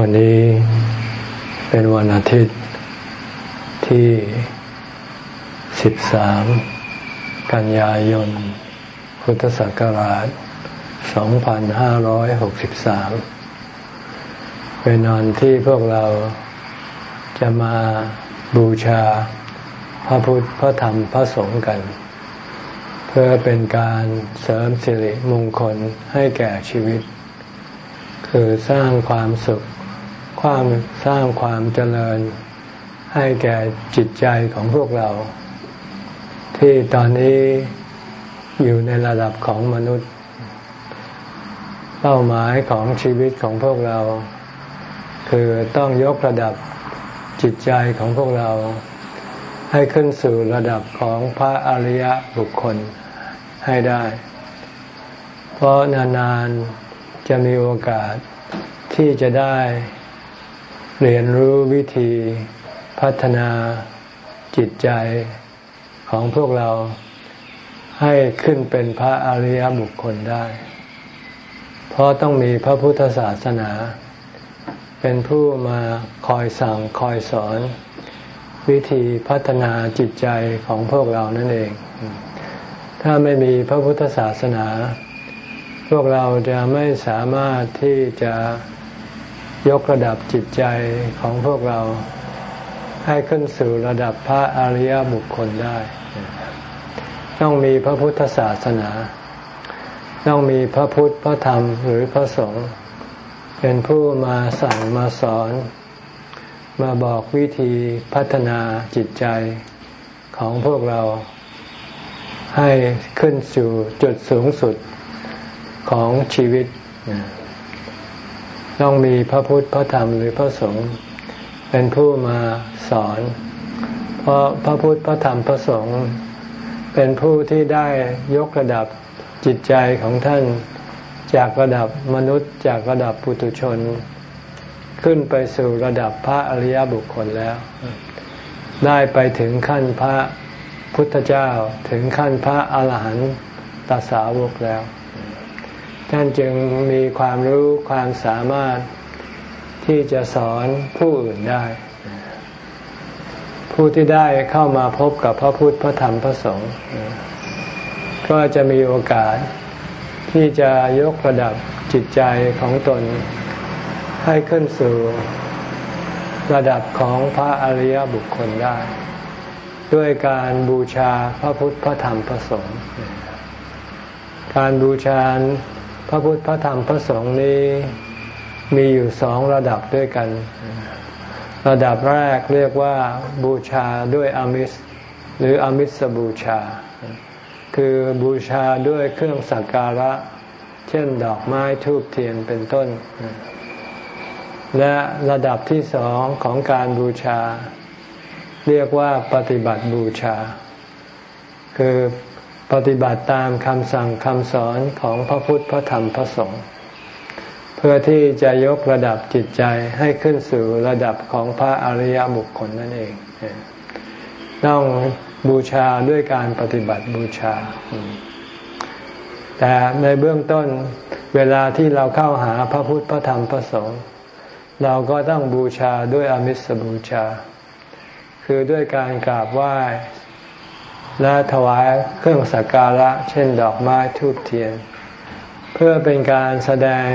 วันนี้เป็นวันอาทิตย์ที่ 13 กันยายน พุทธศักราช 2563 เป็นวันที่พวกเราจะมาบูชาพระพุทธ พระธรรม พระสงฆ์กัน เพื่อเป็นการเสริมสิริมงคลให้แก่ชีวิต คือสร้างความสุข ความสร้างความเจริญให้แก่จิตใจของพวกเรา ที่ตอนนี้อยู่ในระดับของมนุษย์ เป้าหมายของชีวิตของพวกเรา คือต้องยกระดับจิตใจของพวกเรา ให้ขึ้นสู่ระดับของพระอริยบุคคลให้ได้ เพราะนานๆจะมีโอกาสที่จะได้ เรียนรู้วิธีพัฒนาจิตใจของพวกเราให้ขึ้นเป็นพระอริยบุคคลได้ เพราะต้องมีพระพุทธศาสนา เป็นผู้มาคอยสั่งคอยสอน วิธีพัฒนาจิตใจของพวกเรานั่นเอง ถ้าไม่มีพระพุทธศาสนา พวกเราจะไม่สามารถที่จะ ยกระดับจิตใจของพวกเราให้ขึ้นสู่ระดับพระอริยบุคคลได้ ต้องมีพระพุทธศาสนา ต้องมีพระพุทธพระธรรมหรือพระสงฆ์เป็นผู้มาสั่งมาสอน มาบอกวิธีพัฒนาจิตใจของพวกเรา ให้ขึ้นสู่จุดสูงสุดของชีวิต ต้องมีพระพุทธพระธรรมหรือพระสงฆ์เป็นผู้มาสอน เพราะพระพุทธพระธรรมพระสงฆ์เป็นผู้ที่ได้ยกระดับจิตใจของท่าน จากระดับมนุษย์ จากระดับปุถุชน ขึ้นไปสู่ระดับพระอริยบุคคลแล้ว ได้ไปถึงขั้นพระพุทธเจ้าถึงขั้นพระอาหารหันตสาวกแล้ว ท่านจึงมีความรู้ความสามารถที่จะสอนผู้อื่นได้ ผู้ที่ได้เข้ามาพบกับพระพุทธพระธรรมพระสงฆ์ก็จะมีโอกาสที่จะยกระดับจิตใจของตน ให้ขึ้นสู่ระดับของพระอริยบุคคลได้ ด้วยการบูชาพระพุทธพระธรรมพระสงฆ์การบูชา พระพุทธพระธรรมพระสงฆ์นี้มีอยู่สองระดับด้วยกัน ระดับแรกเรียกว่าบูชาด้วยอมิสหรืออมิสบูชา คือบูชาด้วยเครื่องสักการะ เช่นดอกไม้ทูบเทียนเป็นต้น และระดับที่สองของการบูชา เรียกว่าปฏิบัติบูชา คือ ปฏิบัติตามคำสั่งคำสอนของพระพุทธพระธรรมพระสงฆ์เพื่อที่จะยกระดับจิตใจให้ขึ้นสู่ระดับของพระอริยบุคคลนั่นเอง ต้องบูชาด้วยการปฏิบัติบูชา แต่ในเบื้องต้นเวลาที่เราเข้าหาพระพุทธพระธรรมพระสงฆ์เราก็ต้องบูชาด้วยอมิสบูชา คือด้วยการกราบไหว้ และถวายเครื่องสักการะ เช่นดอกไม้ทูบเทียน เพื่อเป็นการแสดง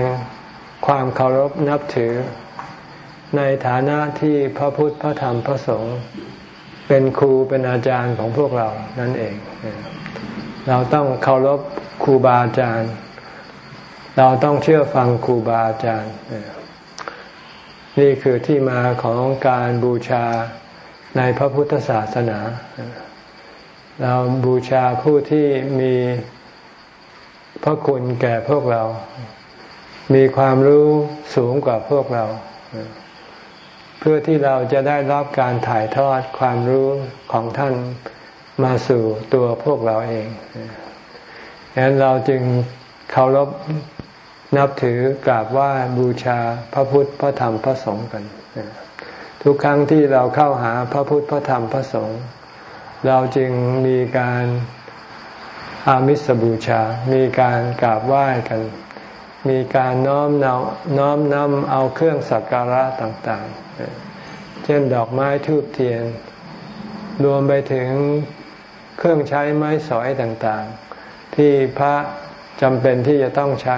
ความเคารพนับถือ ในฐานะที่พระพุทธพระธรรมพระสงฆ์เป็นครูเป็นอาจารย์ของพวกเรานั่นเอง เราต้องเคารพครูบาอาจารย์ เราต้องเชื่อฟังครูบาอาจารย์ นี่คือที่มาของการบูชาในพระพุทธศาสนา เราบูชาผู้ที่มีพระคุณแก่พวกเรา มีความรู้สูงกว่าพวกเรา เพื่อที่เราจะได้รับการถ่ายทอดความรู้ของท่านมาสู่ตัวพวกเราเองดังนั้นเราจึงเคารพนับถือกราบไหว้บูชาพระพุทธพระธรรมพระสงฆ์กัน ทุกครั้งที่เราเข้าหาพระพุทธพระธรรมพระสงฆ์ เราจึงมีการอามิสบูชา มีการกราบไหว้กัน มีการน้อมนำน้อมนำเอาเครื่องสักการะต่างๆ เช่นดอกไม้ทูบเทียน รวมไปถึงเครื่องใช้ไม้สอยต่างๆ ที่พระจำเป็นที่จะต้องใช้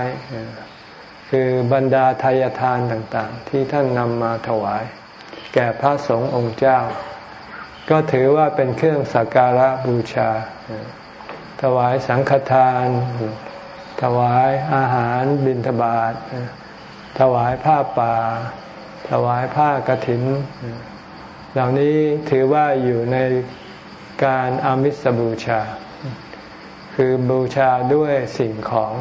คือบรรดาทายทานต่างๆ ที่ท่านนำมาถวาย แก่พระสงฆ์องค์เจ้า ก็ถือว่าเป็นเครื่องสักการะบูชา ถวายสังฆทาน ถวายอาหารบิณฑบาต ถวายผ้าป่า ถวายผ้ากรถิน เหล่านี้ถือว่าอยู่ในการอามิสบูชา คือบูชาด้วยสิ่งของ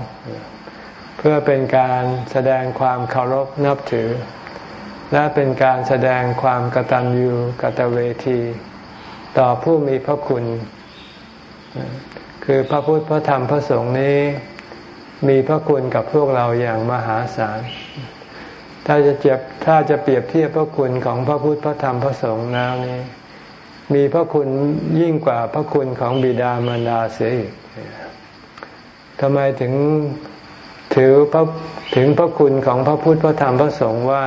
เพื่อเป็นการแสดงความเคารพนับถือและเป็นการแสดงความกตัญญูกตเวที ต่อผู้มีพระคุณ คือพระพุทธพระธรรมพระสงฆ์นี้ มีพระคุณกับพวกเราอย่างมหาศาล ถ้าจะเจ็บถ้าจะเปรียบเทียบพระคุณของพระพุทธพระธรรมพระสงฆ์แล้วนี้ มีพระคุณยิ่งกว่าพระคุณของบิดามารดาเสียอีกทำไมถึงถือพระถึงพระคุณของพระพุทธพระธรรมพระสงฆ์ว่า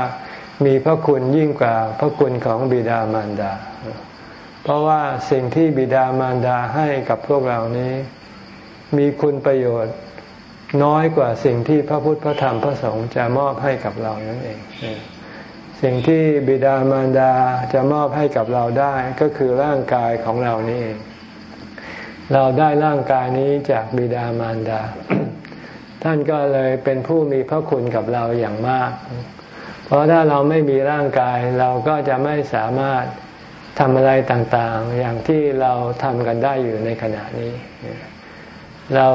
มีพระคุณยิ่งกว่าพระคุณของบิดามารดา เพราะว่าสิ่งที่บิดามารดาให้กับพวกเรานี้ มีคุณประโยชน์น้อยกว่าสิ่งที่พระพุทธพระธรรมพระสงฆ์จะมอบให้กับเรานั่นเอง สิ่งที่บิดามารดาจะมอบให้กับเราได้ก็คือร่างกายของเรานี่เองเราได้ร่างกายนี้จากบิดามารดา ท่านก็เลยเป็นผู้มีพระคุณกับเราอย่างมาก เพราะถ้าเราไม่มีร่างกายเราก็จะไม่สามารถ ทำอะไรต่างๆ อย่างที่เราทำกันได้อยู่ในขณะนี้ เรา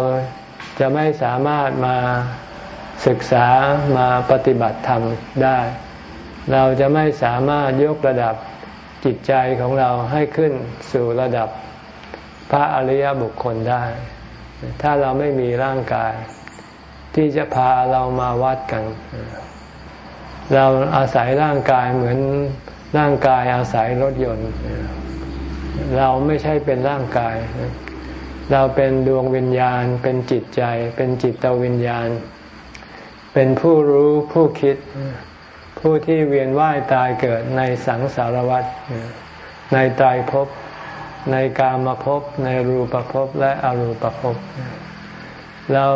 จะไม่สามารถมาศึกษามาปฏิบัติธรรมได้ เราจะไม่สามารถยกระดับจิตใจของเราให้ขึ้นสู่ระดับพระอริยบุคคลได้ ถ้าเราไม่มีร่างกาย ที่จะพาเรามาวัดกัน เราอาศัยร่างกายเหมือน ร่างกายอาศัยรถยนต์ เราไม่ใช่เป็นร่างกาย เราเป็นดวงวิญญาณ เป็นจิตใจ เป็นจิตวิญญาณ เป็นผู้รู้ผู้คิด ผู้ที่เวียนว่ายตายเกิดในสังสารวัฏในตายภพในกามภพในรูปภพและอรูปภพเรา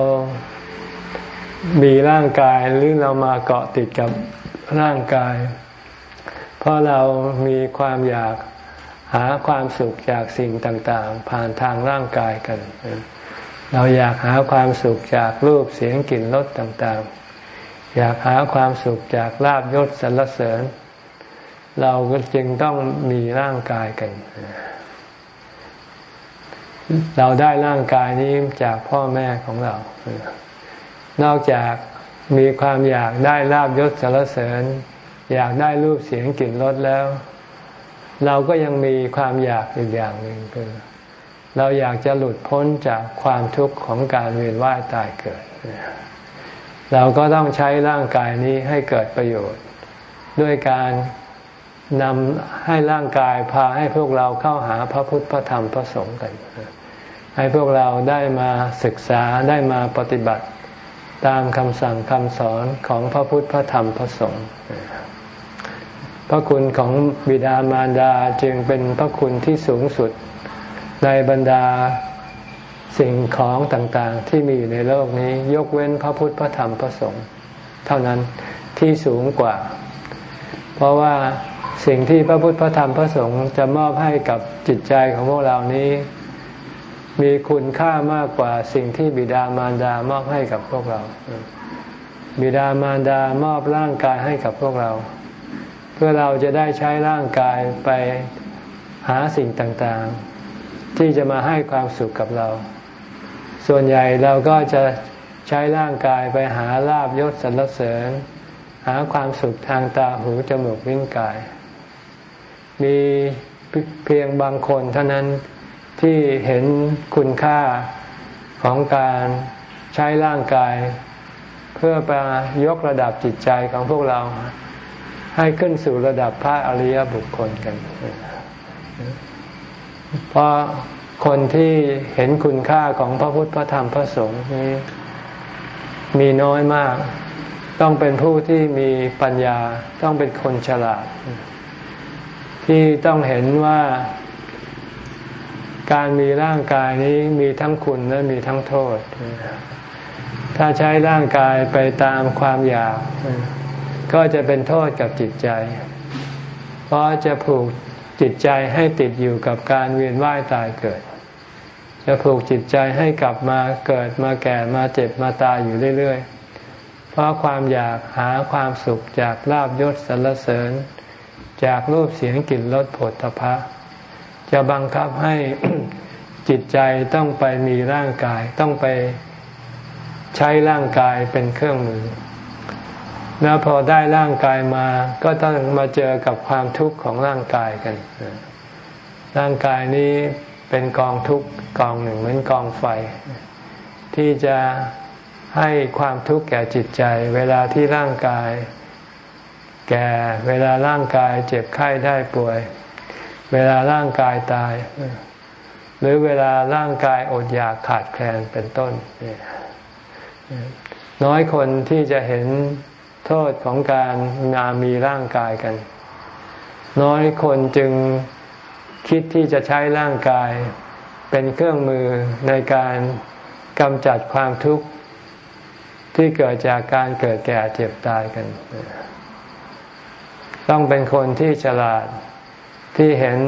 มีร่างกายหรือเรามาเกาะติดกับร่างกาย เพราะเรามีความอยากหาความสุขจากสิ่งต่างๆ ผ่านทางร่างกายกัน เราอยากหาความสุขจากรูปเสียงกลิ่นรสต่างๆ อยากหาความสุขจากลาบยศสรรเสริญ เราก็จึงต้องมีร่างกายกัน เราได้ร่างกายนี้จากพ่อแม่ของเรา นอกจากมีความอยากได้ลาบยศสรรเสริญ อยากได้รูปเสียงกลิ่นรสแล้ว เราก็ยังมีความอยากอีกอย่างหนึ่งคือ เราอยากจะหลุดพ้นจากความทุกข์ของการเวียนว่ายตายเกิด เราก็ต้องใช้ร่างกายนี้ให้เกิดประโยชน์ ด้วยการนำให้ร่างกายพาให้พวกเราเข้าหาพระพุทธพระธรรมพระสงฆ์กันให้พวกเราได้มาศึกษาได้มาปฏิบัติ ตามคำสั่งคำสอนของพระพุทธพระธรรมพระสงฆ์ ระคุณของบิดามารดาจึงเป็นพระคุณที่สูงสุด ในบรรดาสิ่งของต่างๆ ที่มีอยู่ในโลกนี้ ยกเว้นพระพุทธพระธรรมพระสงฆ์เท่านั้นที่สูงกว่า เพราะว่าสิ่งที่พระพุทธพระธรรมพระสงฆ์จะมอบให้กับจิตใจของพวกเรานี้ มีคุณค่ามากกว่าสิ่งที่บิดามารดามอบให้กับพวกเรา บิดามารดามอบร่างกายให้กับพวกเรา พื่อเราจะได้ใช้ร่างกายไปหาสิ่งต่างๆ ที่จะมาให้ความสุขกับเรา ส่วนใหญ่เราก็จะใช้ร่างกายไปหาลาบยศสรรเสริญ หาความสุขทางตาหูจมูกลิ้นกาย มีเพียงบางคนเท่านั้นที่เห็นคุณค่าของการใช้ร่างกาย เพื่อไปยกระดับจิตใจของพวกเรา ให้ขึ้นสู่ระดับพระอริยบุคคลกันเพราะคนที่เห็นคุณค่าของพระพุทธพระธรรมพระสงฆ์นี้มีน้อยมาก ต้องเป็นผู้ที่มีปัญญาต้องเป็นคนฉลาด ที่ต้องเห็นว่าการมีร่างกายนี้มีทั้งคุณและมีทั้งโทษ ถ้าใช้ร่างกายไปตามความอยาก ก็จะเป็นโทษกับจิตใจ เพราะจะผูกจิตใจให้ติดอยู่กับการเวียนว่ายตายเกิด จะผูกจิตใจให้กลับมาเกิดมาแก่มาเจ็บมาตายอยู่เรื่อยๆ เพราะความอยากหาความสุขจากลาบยศสรรเสริญ จากรูปเสียงกลิ่นรสผลตภะจะบังคับให้จิตใจต้องไปมีร่างกายต้องไปใช้ร่างกายเป็นเครื่องมือ แล้วพอได้ร่างกายมา ก็ต้องมาเจอกับความทุกข์ของร่างกายกัน ร่างกายนี้เป็นกองทุกข์กองหนึ่งเหมือนกองไฟ ที่จะให้ความทุกข์แก่จิตใจ เวลาที่ร่างกาย แก่เวลาร่างกายเจ็บไข้ได้ป่วย เวลาร่างกายตาย หรือเวลาร่างกายอดอยากขาดแคลนเป็นต้น น้อยคนที่จะเห็น โทษของการนามีร่างกายกัน น้อยคนจึงคิดที่จะใช้ร่างกาย เป็นเครื่องมือในการกำจัดความทุกข์ที่เกิดจากการเกิดแก่เจ็บตายกัน ต้องเป็นคนที่ฉลาดที่เห็น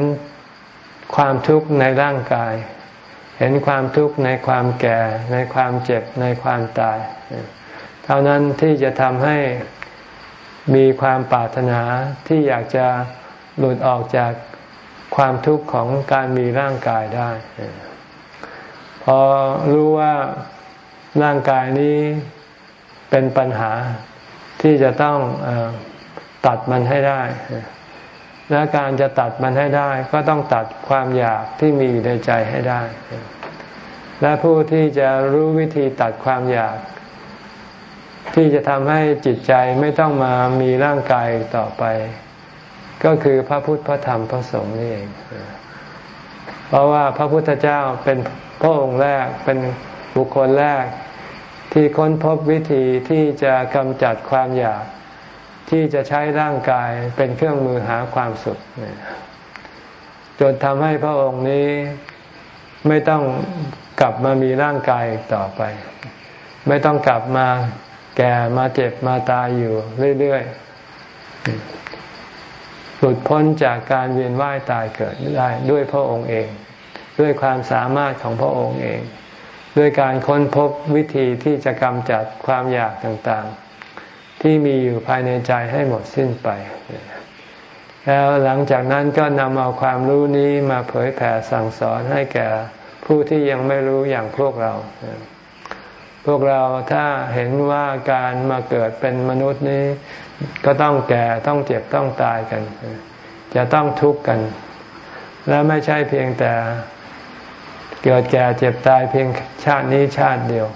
ความทุกข์ในร่างกาย เห็นความทุกข์ในความแก่ ในความเจ็บในความตาย เท่านั้นที่จะทำให้มีความปรารถนาที่อยากจะหลุดออกจากความทุกข์ของการมีร่างกายได้ พอรู้ว่าร่างกายนี้เป็นปัญหาที่จะต้องอตัดมันให้ได้ และการจะตัดมันให้ได้ ก็ต้องตัดความอยากที่มีอยู่ในใจให้ได้ และผู้ที่จะรู้วิธีตัดความอยาก ที่จะทำให้จิตใจไม่ต้องมามีร่างกายต่อไป ก็คือพระพุทธพระธรรมพระสงฆ์นี่เอง เพราะว่าพระพุทธเจ้าเป็นพระองค์แรกเป็นบุคคลแรก ที่ค้นพบวิธีที่จะกำจัดความอยาก ที่จะใช้ร่างกายเป็นเครื่องมือหาความสุขจนทำให้พระองค์นี้ไม่ต้องกลับมามีร่างกายต่อไป ไม่ต้องกลับมา แก่มาเจ็บมาตายอยู่เรื่อยๆ หลุดพ้นจากการเวียนว่ายตายเกิดได้ด้วยพระองค์เอง ด้วยความสามารถของพระองค์เอง ด้วยการค้นพบวิธีที่จะกำจัดความอยากต่างๆ ที่มีอยู่ภายในใจให้หมดสิ้นไป แล้วหลังจากนั้นก็นำเอาความรู้นี้มาเผยแผ่สั่งสอนให้แก่ผู้ที่ยังไม่รู้อย่างพวกเรา พวกเราถ้าเห็นว่าการมาเกิดเป็นมนุษย์นี้ ก็ต้องแก่ต้องเจ็บต้องตายกัน จะต้องทุกข์กัน และไม่ใช่เพียงแต่เกิดแก่เจ็บตายเพียงชาตินี้ชาติเดียว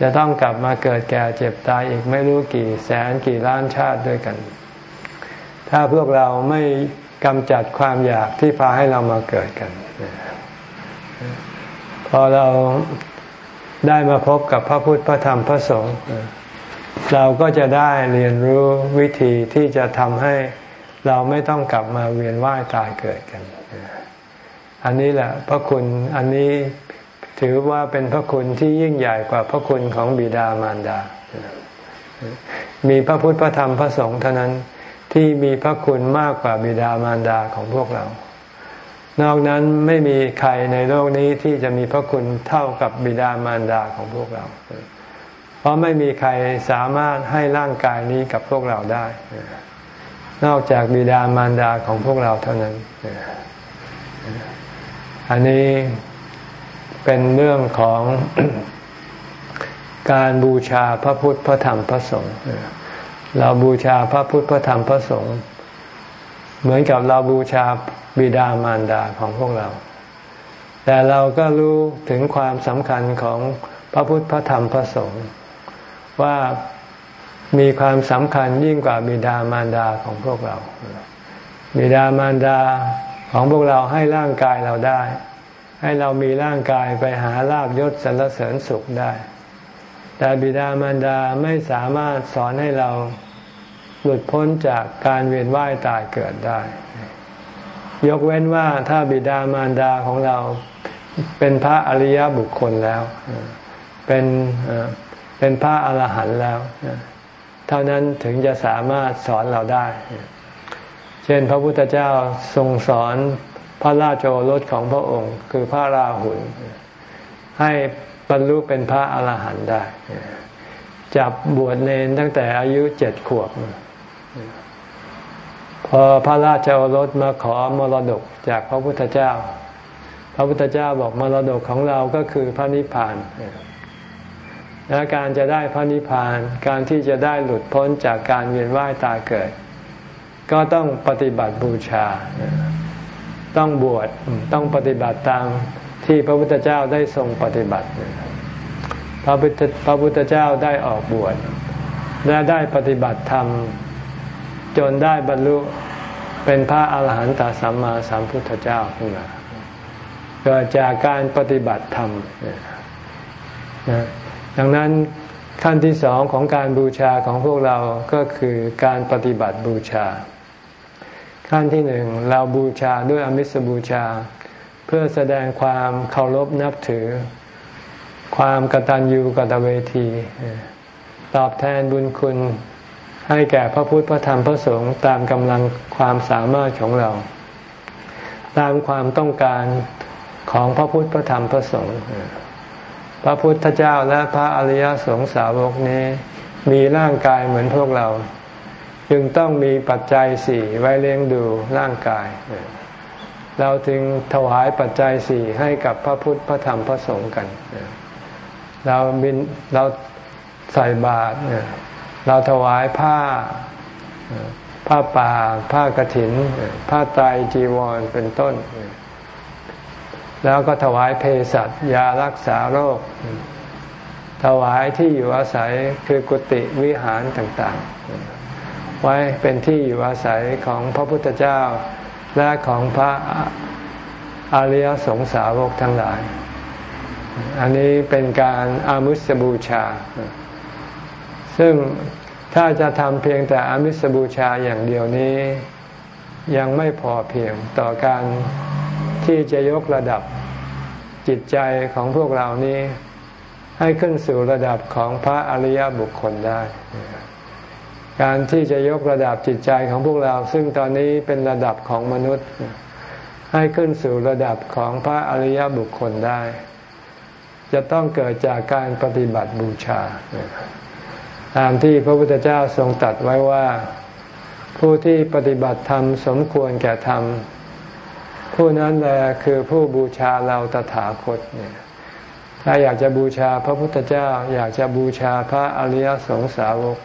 จะต้องกลับมาเกิดแก่เจ็บตายอีกไม่รู้กี่แสนกี่ล้านชาติด้วยกัน ถ้าพวกเราไม่กำจัดความอยากที่พาให้เรามาเกิดกัน พอเรา ได้มาพบกับพระพุทธพระธรรมพระสงฆ์เราก็จะได้เรียนรู้วิธีที่จะทำให้เราไม่ต้องกลับมาเวียนว่ายตายเกิดกัน อันนี้แหละพระคุณอันนี้ถือว่าเป็นพระคุณที่ยิ่งใหญ่กว่าพระคุณของบิดามารดา มีพระพุทธพระธรรมพระสงฆ์เท่านั้นที่มีพระคุณมากกว่าบิดามารดาของพวกเรา นอกนั้นไม่มีใครในโลกนี้ที่จะมีพระคุณเท่ากับบิดามารดาของพวกเรา เพราะไม่มีใครสามารถให้ร่างกายนี้กับพวกเราได้ นอกจากบิดามารดาของพวกเราเท่านั้น อันนี้เป็นเรื่องของการบูชาพระพุทธพระธรรมพระสงฆ์เราบูชาพระพุทธพระธรรมพระสงฆ์ เหมือนกับเราบูชาบิดามารดาของพวกเรา แต่เราก็รู้ถึงความสำคัญของพระพุทธพระธรรมพระสงฆ์ว่ามีความสำคัญยิ่งกว่าบิดามารดาของพวกเรา บิดามารดาของพวกเราให้ร่างกายเราได้ ให้เรามีร่างกายไปหาลาบยศสรรเสริญสุขได้ แต่บิดามารดาไม่สามารถสอนให้เรา หลุดพ้นจากการเวียนว่ายตายเกิดได้ ยกเว้นว่าถ้าบิดามารดาของเราเป็นพระอริยบุคคลแล้ว เป็นเป็นพระอรหันต์แล้ว เท่านั้นถึงจะสามารถสอนเราได้ เช่นพระพุทธเจ้าทรงสอนพระราชโอรสของพระองค์ คือพระราหุลให้บรรลุเป็นพระอรหันต์ได้ จับบวชเนนตั้งแต่อายุเจ็ดขวบ พอพระราชโอรสมาขอมรดกจากพระพุทธเจ้า พระพุทธเจ้าบอกมรดกของเราก็คือพระนิพพานและการจะได้พระนิพพาน การที่จะได้หลุดพ้นจากการเวียนว่ายตายเกิด ก็ต้องปฏิบัติบูชา ต้องบวช ต้องปฏิบัติตามที่พระพุทธเจ้าได้ทรงปฏิบัติ พระพุทธพระพุทธเจ้าได้ออกบวชและได้ปฏิบัติธรรม จนได้บรรลุเป็นพระอาหารหันตสัมมาสัมพุทธเจ้าขึ้นมาเกิดจากการปฏิบัติธรรมดังนั้นขั้นที่สองของการบูชาของพวกเราก็คือการปฏิบัติบูชา ขั้นที่หนึ่งเราบูชาด้วยอมิสบูชา เพื่อแสดงความเคารพนับถือ ความกตัญญูกตเวที ตอบแทนบุญคุณ ให้แก่พระพุทธพระธรรมพระสงฆ์ตามกำลังความสามารถของเรา ตามความต้องการของพระพุทธพระธรรมพระสงฆ์พระพุทธเจ้าและพระอริยสงสาวกนี้ มีร่างกายเหมือนพวกเรา จึงต้องมีปัจจัยสี่ไว้เลี้ยงดูร่างกาย เราจึงถวายปัจจัยสี่ให้กับพระพุทธพระธรรมพระสงฆ์กัน เราบินเราใส่บาตร เราถวายผ้าผ้าป่า ผ้ากระถิน ผ้าไตรจีวรเป็นต้น แล้วก็ถวายเภสัชยารักษาโรค ถวายที่อยู่อาศัยคือกุฏิวิหารต่างๆ ไว้เป็นที่อยู่อาศัยของพระพุทธเจ้า และของพระอริยสงสาวกทั้งหลาย อันนี้เป็นการอามุสบูชา ซึ่ง ถ้าจะทำเพียงแต่อามิสบูชาอย่างเดียวนี้ ยังไม่พอเพียงต่อการที่จะยกระดับจิตใจของพวกเรานี้ ให้ขึ้นสู่ระดับของพระอริยบุคคลได้ การที่จะยกระดับจิตใจของพวกเรา ซึ่งตอนนี้เป็นระดับของมนุษย์ ให้ขึ้นสู่ระดับของพระอริยบุคคลได้ จะต้องเกิดจากการปฏิบัติบูชา ตามที่พระพุทธเจ้าทรงตัดไว้ว่า ผู้ที่ปฏิบัติธรรมสมควรแก่ธรรม ผู้นั้นแหละคือผู้บูชาเราตถาคตเนี่ยถ้าอยากจะบูชาพระพุทธเจ้า อยากจะบูชาพระอริยสงสาวก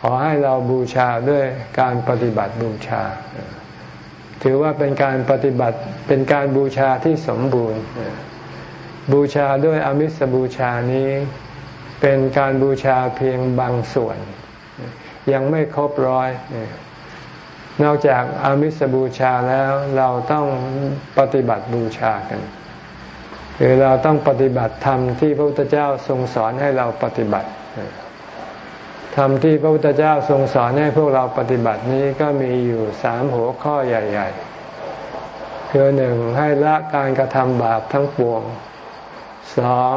ขอให้เราบูชาด้วยการปฏิบัติบูชา ถือว่าเป็นการปฏิบัติเป็นการบูชาที่สมบูรณ์ บูชาด้วยอมิสบูชานี้ เป็นการบูชาเพียงบางส่วน ยังไม่ครบร้อย นอกจากอามิสบูชาแล้วเราต้องปฏิบัติบูชากันคือเราต้องปฏิบัติธรรมที่พระพุทธเจ้าทรงสอนให้เราปฏิบัติธรรมที่พระพุทธเจ้าทรงสอนให้พวกเราปฏิบัตินี้ก็มีอยู่สามหัวข้อใหญ่ ๆ คือหนึ่งให้ละการกระทำบาปทั้งปวงสอง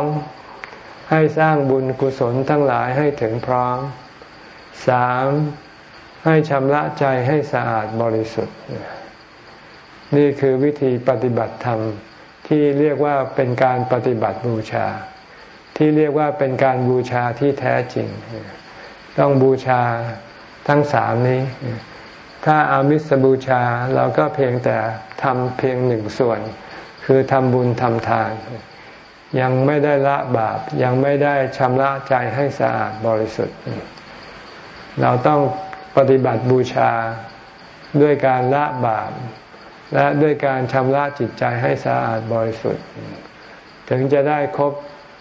ให้สร้างบุญกุศลทั้งหลายให้ถึงพร้อมสามให้ชำระใจให้สะอาดบริสุทธิ์ นี่คือวิธีปฏิบัติธรรมที่เรียกว่าเป็นการปฏิบัติบูชา ที่เรียกว่าเป็นการบูชาที่แท้จริง ต้องบูชาทั้งสามนี้ ถ้าอามิสบูชาเราก็เพียงแต่ทำเพียงหนึ่งส่วน คือทำบุญทำทาน ยังไม่ได้ละบาป ยังไม่ได้ชำระใจให้สะอาดบริสุทธิ์ เราต้องปฏิบัติบูชาด้วยการละบาป และด้วยการชำระจิตใจให้สะอาดบริสุทธิ์ ถึงจะได้ครบ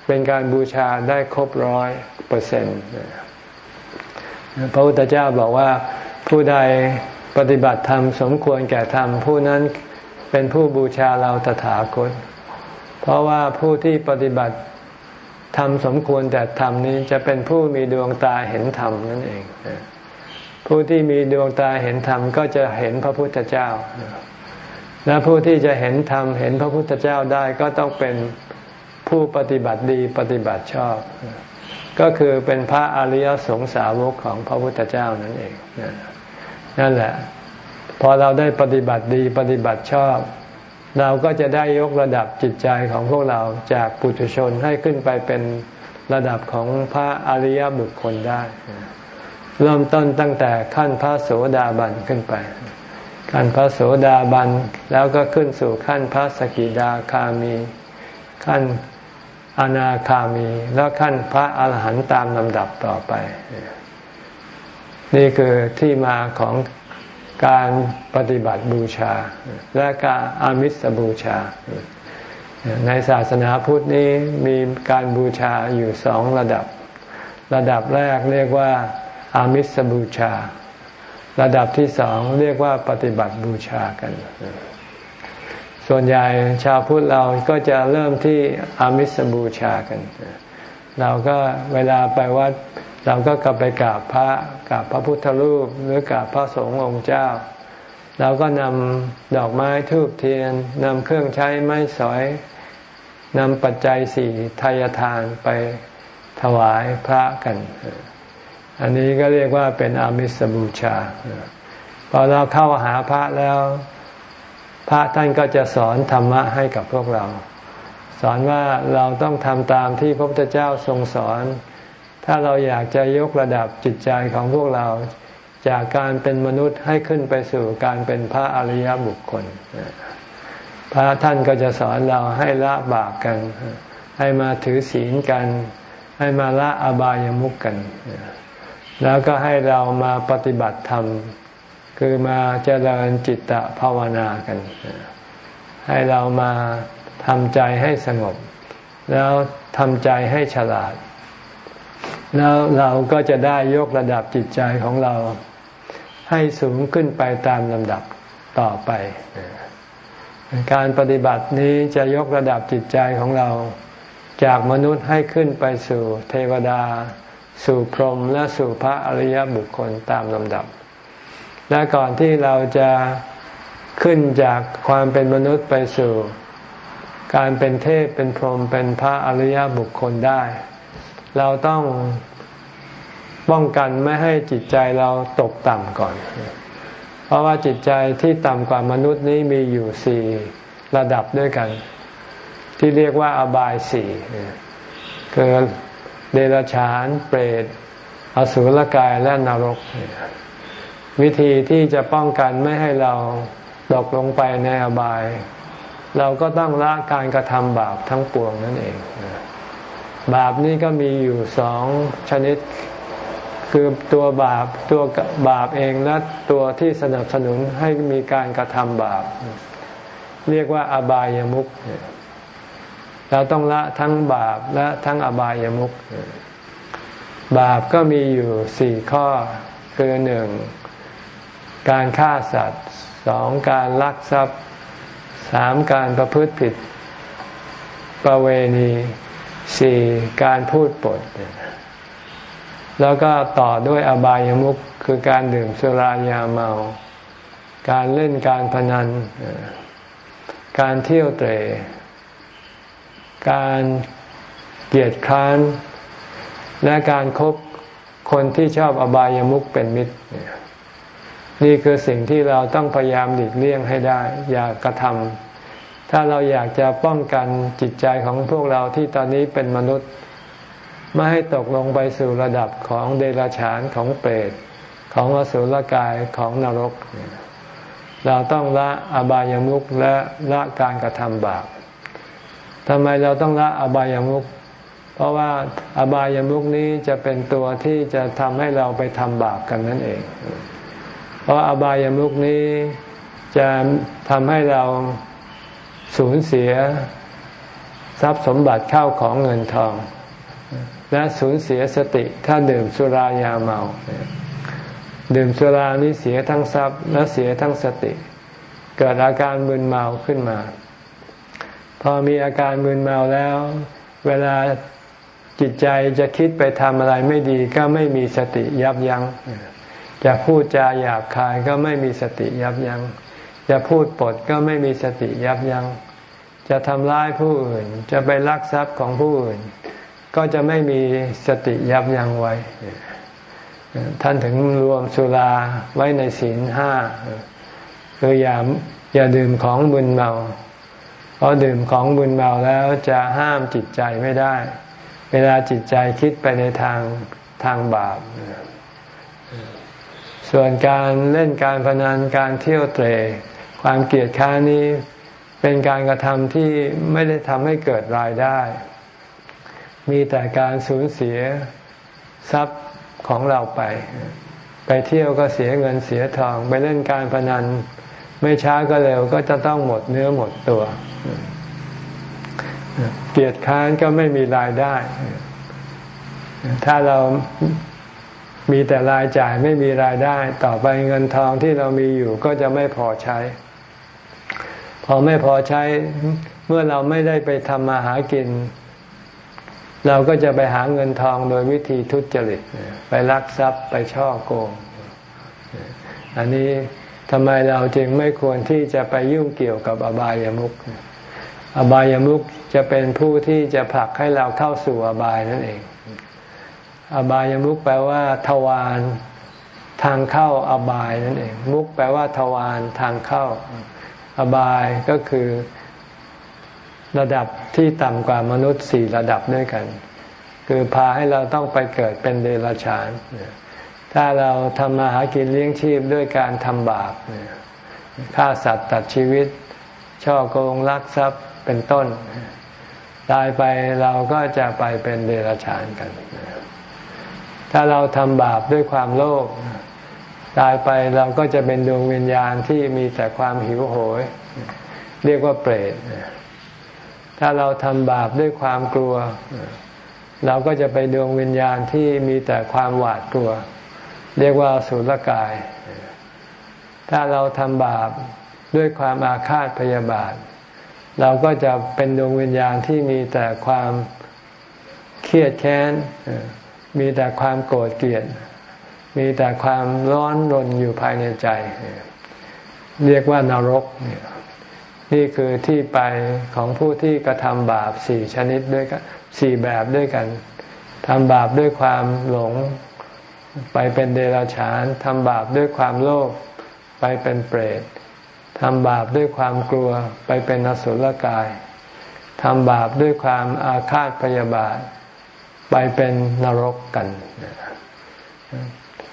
เป็นการบูชาได้ครบร้อยเปอร์เซ็นต์พระพุทธเจ้าบอกว่าผู้ใดปฏิบัติธรรมสมควรแก่ธรรมผู้นั้นเป็นผู้บูชาเราตถาคต เพราะว่าผู้ที่ปฏิบัติทำสมควรแต่ทำนี้จะเป็นผู้มีดวงตาเห็นธรรมนั่นเอง ผู้ที่มีดวงตาเห็นธรรมก็จะเห็นพระพุทธเจ้า และผู้ที่จะเห็นธรรมเห็นพระพุทธเจ้าได้ก็ต้องเป็นผู้ปฏิบัติดีปฏิบัติชอบ ก็คือเป็นพระอริยสงสาวกของพระพุทธเจ้านั่นเองนั่นแหละ พอเราได้ปฏิบัติดีปฏิบัติชอบ เราก็จะได้ยกระดับจิตใจของพวกเราจากปุถุชนให้ขึ้นไปเป็นระดับของพระอริยบุคคลได้ เริ่มต้นตั้งแต่ขั้นพระโสดาบันขึ้นไป ขั้นพระโสดาบันแล้วก็ขึ้นสู่ขั้นพระสกิดาคามี ขั้นอนาคามีแล้วขั้นพระอาหารหันต์ตามลำดับต่อไป นี่คือที่มาของ การปฏิบัติบูชา และการอามิสบูชา ในศาสนาพุทธนี้มีการบูชาอยู่สองระดับ ระดับแรกเรียกว่าอามิสบูชา ระดับที่สองเรียกว่าปฏิบัติบูชากัน ส่วนใหญ่ชาวพุทธเราก็จะเริ่มที่อามิสบูชากัน เราก็เวลาไปวัดเราก็กลับไปกราบพระกราบพระพุทธรูปหรือกราบพระสงฆ์องค์เจ้า เราก็นำดอกไม้ทูบเทียนนำเครื่องใช้ไม้สอยนำปัจจัยสี่ทายทานไปถวายพระกัน อันนี้ก็เรียกว่าเป็นอามิสบูชา พอเราเข้าหาพระแล้ว พระท่านก็จะสอนธรรมะให้กับพวกเรา สอนว่าเราต้องทำตามที่พระพุทธเจ้าทรงสอน ถ้าเราอยากจะยกระดับจิตใจของพวกเรา จากการเป็นมนุษย์ให้ขึ้นไปสู่การเป็นพระอริยบุคคล พระท่านก็จะสอนเราให้ละบาปกัน ให้มาถือศีลกัน ให้มาละอบายามุกกัน แล้วก็ให้เรามาปฏิบัติธรรม คือมาเจริญจิตตภาวนากัน ให้เรามาทำใจให้สงบ แล้วทำใจให้ฉลาด แล้วเราก็จะได้ยกระดับจิตใจของเราให้สูงขึ้นไปตามลำดับต่อไป การปฏิบัตินี้จะยกระดับจิตใจของเรา จากมนุษย์ให้ขึ้นไปสู่เทวดา สู่พรหมและสู่พระอริยบุคคลตามลำดับ และก่อนที่เราจะขึ้นจากความเป็นมนุษย์ไปสู่ การเป็นเทพเป็นพรหมเป็นพระอริยบุคคลได้ เราต้องป้องกันไม่ให้จิตใจเราตกต่ำก่อน เพราะว่าจิตใจที่ต่ำกว่ามนุษย์นี้มีอยู่สี่ระดับด้วยกัน ที่เรียกว่าอบายสี่คือเดรัจฉาน เปรต อสุรกายและนรก วิธีที่จะป้องกันไม่ให้เราตกลงไปในอบาย เราก็ต้องละการกระทำบาปทั้งปวงนั่นเอง บาปนี้ก็มีอยู่สองชนิด คือตัวบาปตัวบาปเองและตัวที่สนับสนุนให้มีการกระทำบาป เรียกว่าอบายามุขเราต้องละทั้งบาปและทั้งอบายามุขบาปก็มีอยู่สี่ข้อ คือหนึ่งการฆ่าสัตว์สองการลักทรัพย์สามการประพฤติผิดประเวณี สี่การพูดปด แล้วก็ต่อด้วยอบายามุขคือการดื่มสุรายาเมา การเล่นการพนัน การเที่ยวเตะการเกียดค้าน และการครบคนที่ชอบอบายามุขเป็นมิตร นี่คือสิ่งที่เราต้องพยายามหลีกเลี่ยงให้ได้ อย่ากระทำ ถ้าเราอยากจะป้องกันจิตใจของพวกเราที่ตอนนี้เป็นมนุษย์ ไม่ให้ตกลงไปสู่ระดับของเดรัจฉานของเปรตของอสุรกายของนรก เราต้องละอบายามุขและละการกระทำบาปทำไมเราต้องละอบายามุขเพราะว่าอบายามุขนี้จะเป็นตัวที่จะทำให้เราไปทำบาปกันนั่นเอง เพราะอบายามุขนี้จะทำให้เรา สูญเสียทรัพย์สมบัติเข้าของเงินทอง และสูญเสียสติถ้าดื่มสุรายาเมา ดื่มสุรานี้เสียทั้งทรัพย์และเสียทั้งสติ เกิดอาการมึนเมาขึ้นมา พอมีอาการมึนเมาแล้ว เวลาจิตใจจะคิดไปทำอะไรไม่ดีก็ไม่มีสติยับยัง้งจะพูดจาหยาบคายก็ไม่มีสติยับยัง้ง จะพูดปดก็ไม่มีสติยับยัง้งจะทำร้ายผู้อื่น จะไปลักทรัพย์ของผู้อื่น ก็จะไม่มีสติยับยั้งไว้ ท่านถึงรวมสุราไว้ในศีลห้าคืออย่าอย่าดื่มของบุญเมา เพราะดื่มของบุญเมาแล้วจะห้ามจิตใจไม่ได้ เวลาจิตใจคิดไปในทางทางบาป ส่วนการเล่นการพนันการเที่ยวเตะ ความเกลียดค้านี้เป็นการกระทำที่ไม่ได้ทำให้เกิดรายได้ มีแต่การสูญเสียทรัพย์ของเราไป ไปเที่ยวก็เสียเงินเสียทอง ไปเล่นการพนัน ไม่ช้าก็เร็วก็จะต้องหมดเนื้อหมดตัว เกียรติค้านก็ไม่มีรายได้ ถ้าเรามีแต่รายจ่ายไม่มีรายได้ ต่อไปเงินทองที่เรามีอยู่ก็จะไม่พอใช้ พอไม่พอใช้เมื่อเราไม่ได้ไปทำมาหากิน เราก็จะไปหาเงินทองโดยวิธีทุจริต ไปลักทรัพย์ไปช่อโกง อันนี้ทำไมเราจึงไม่ควรที่จะไปยุ่งเกี่ยวกับอบายามุขอบายามุขจะเป็นผู้ที่จะผลักให้เราเข้าสู่อบายนั่นเอง อบายามุขแปลว่า ทวารทางเข้าอบายนั่นเอง มุขแปลว่า ทวารทางเข้า อบายก็คือระดับที่ต่ำกว่ามนุษย์สี่ระดับด้วยกัน คือพาให้เราต้องไปเกิดเป็นเดรัจฉาน ถ้าเราทำมาหากินเลี้ยงชีพด้วยการทำบาปฆ่าสัตว์ตัดชีวิต ช่อโกงลักทรัพย์เป็นต้น ตายไปเราก็จะไปเป็นเดรัจฉานกัน ถ้าเราทำบาปด้วยความโลภ ตายไปเราก็จะเป็นดวงวิญญาณที่มีแต่ความหิวโหย เรียกว่าเปรตถ้าเราทำบาปด้วยความกลัว เราก็จะไปดวงวิญญาณที่มีแต่ความหวาดกลัว เรียกว่าสุรกาย ถ้าเราทำบาปด้วยความอาฆาตพยาบาท เราก็จะเป็นดวงวิญญาณที่มีแต่ความเครียดแค้น มีแต่ความโกรธเกลียด มีแต่ความร้อนรนอยู่ภายในใจ เรียกว่านรก นี่คือที่ไปของผู้ที่กระทำบาปสี่ชนิดด้วยกันสี่แบบด้วยกันทำบาปด้วยความหลงไปเป็นเดรัจฉานทำบาปด้วยความโลภไปเป็นเปรตทำบาปด้วยความกลัวไปเป็นอสุรกายทำบาปด้วยความอาฆาตพยาบาท ไปเป็นนรกกัน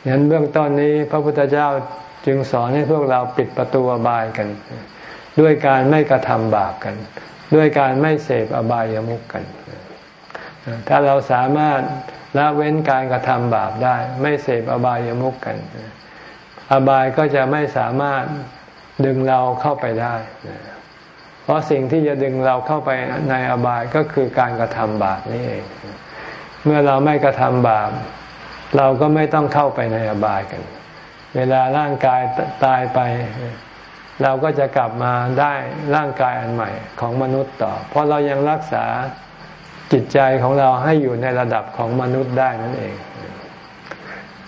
งั้นเบื้องต้นนี้พระพุทธเจ้าจึงสอนให้พวกเราปิดประตูอบายกัน ด้วยการไม่กระทำบาปกัน ด้วยการไม่เสพอบายามุกกัน ถ้าเราสามารถละเว้นการกระทำบาปได้ ไม่เสพอบายามุกกัน อบายก็จะไม่สามารถดึงเราเข้าไปได้ เพราะสิ่งที่จะดึงเราเข้าไปในอบายก็คือการกระทำบาปนี่เอง เมื่อเราไม่กระทำบาป เราก็ไม่ต้องเข้าไปในอบายกัน เวลาร่างกายตายไป เราก็จะกลับมาได้ร่างกายอันใหม่ของมนุษย์ต่อ เพราะเรายังรักษาจิตใจของเราให้อยู่ในระดับของมนุษย์ได้นั่นเอง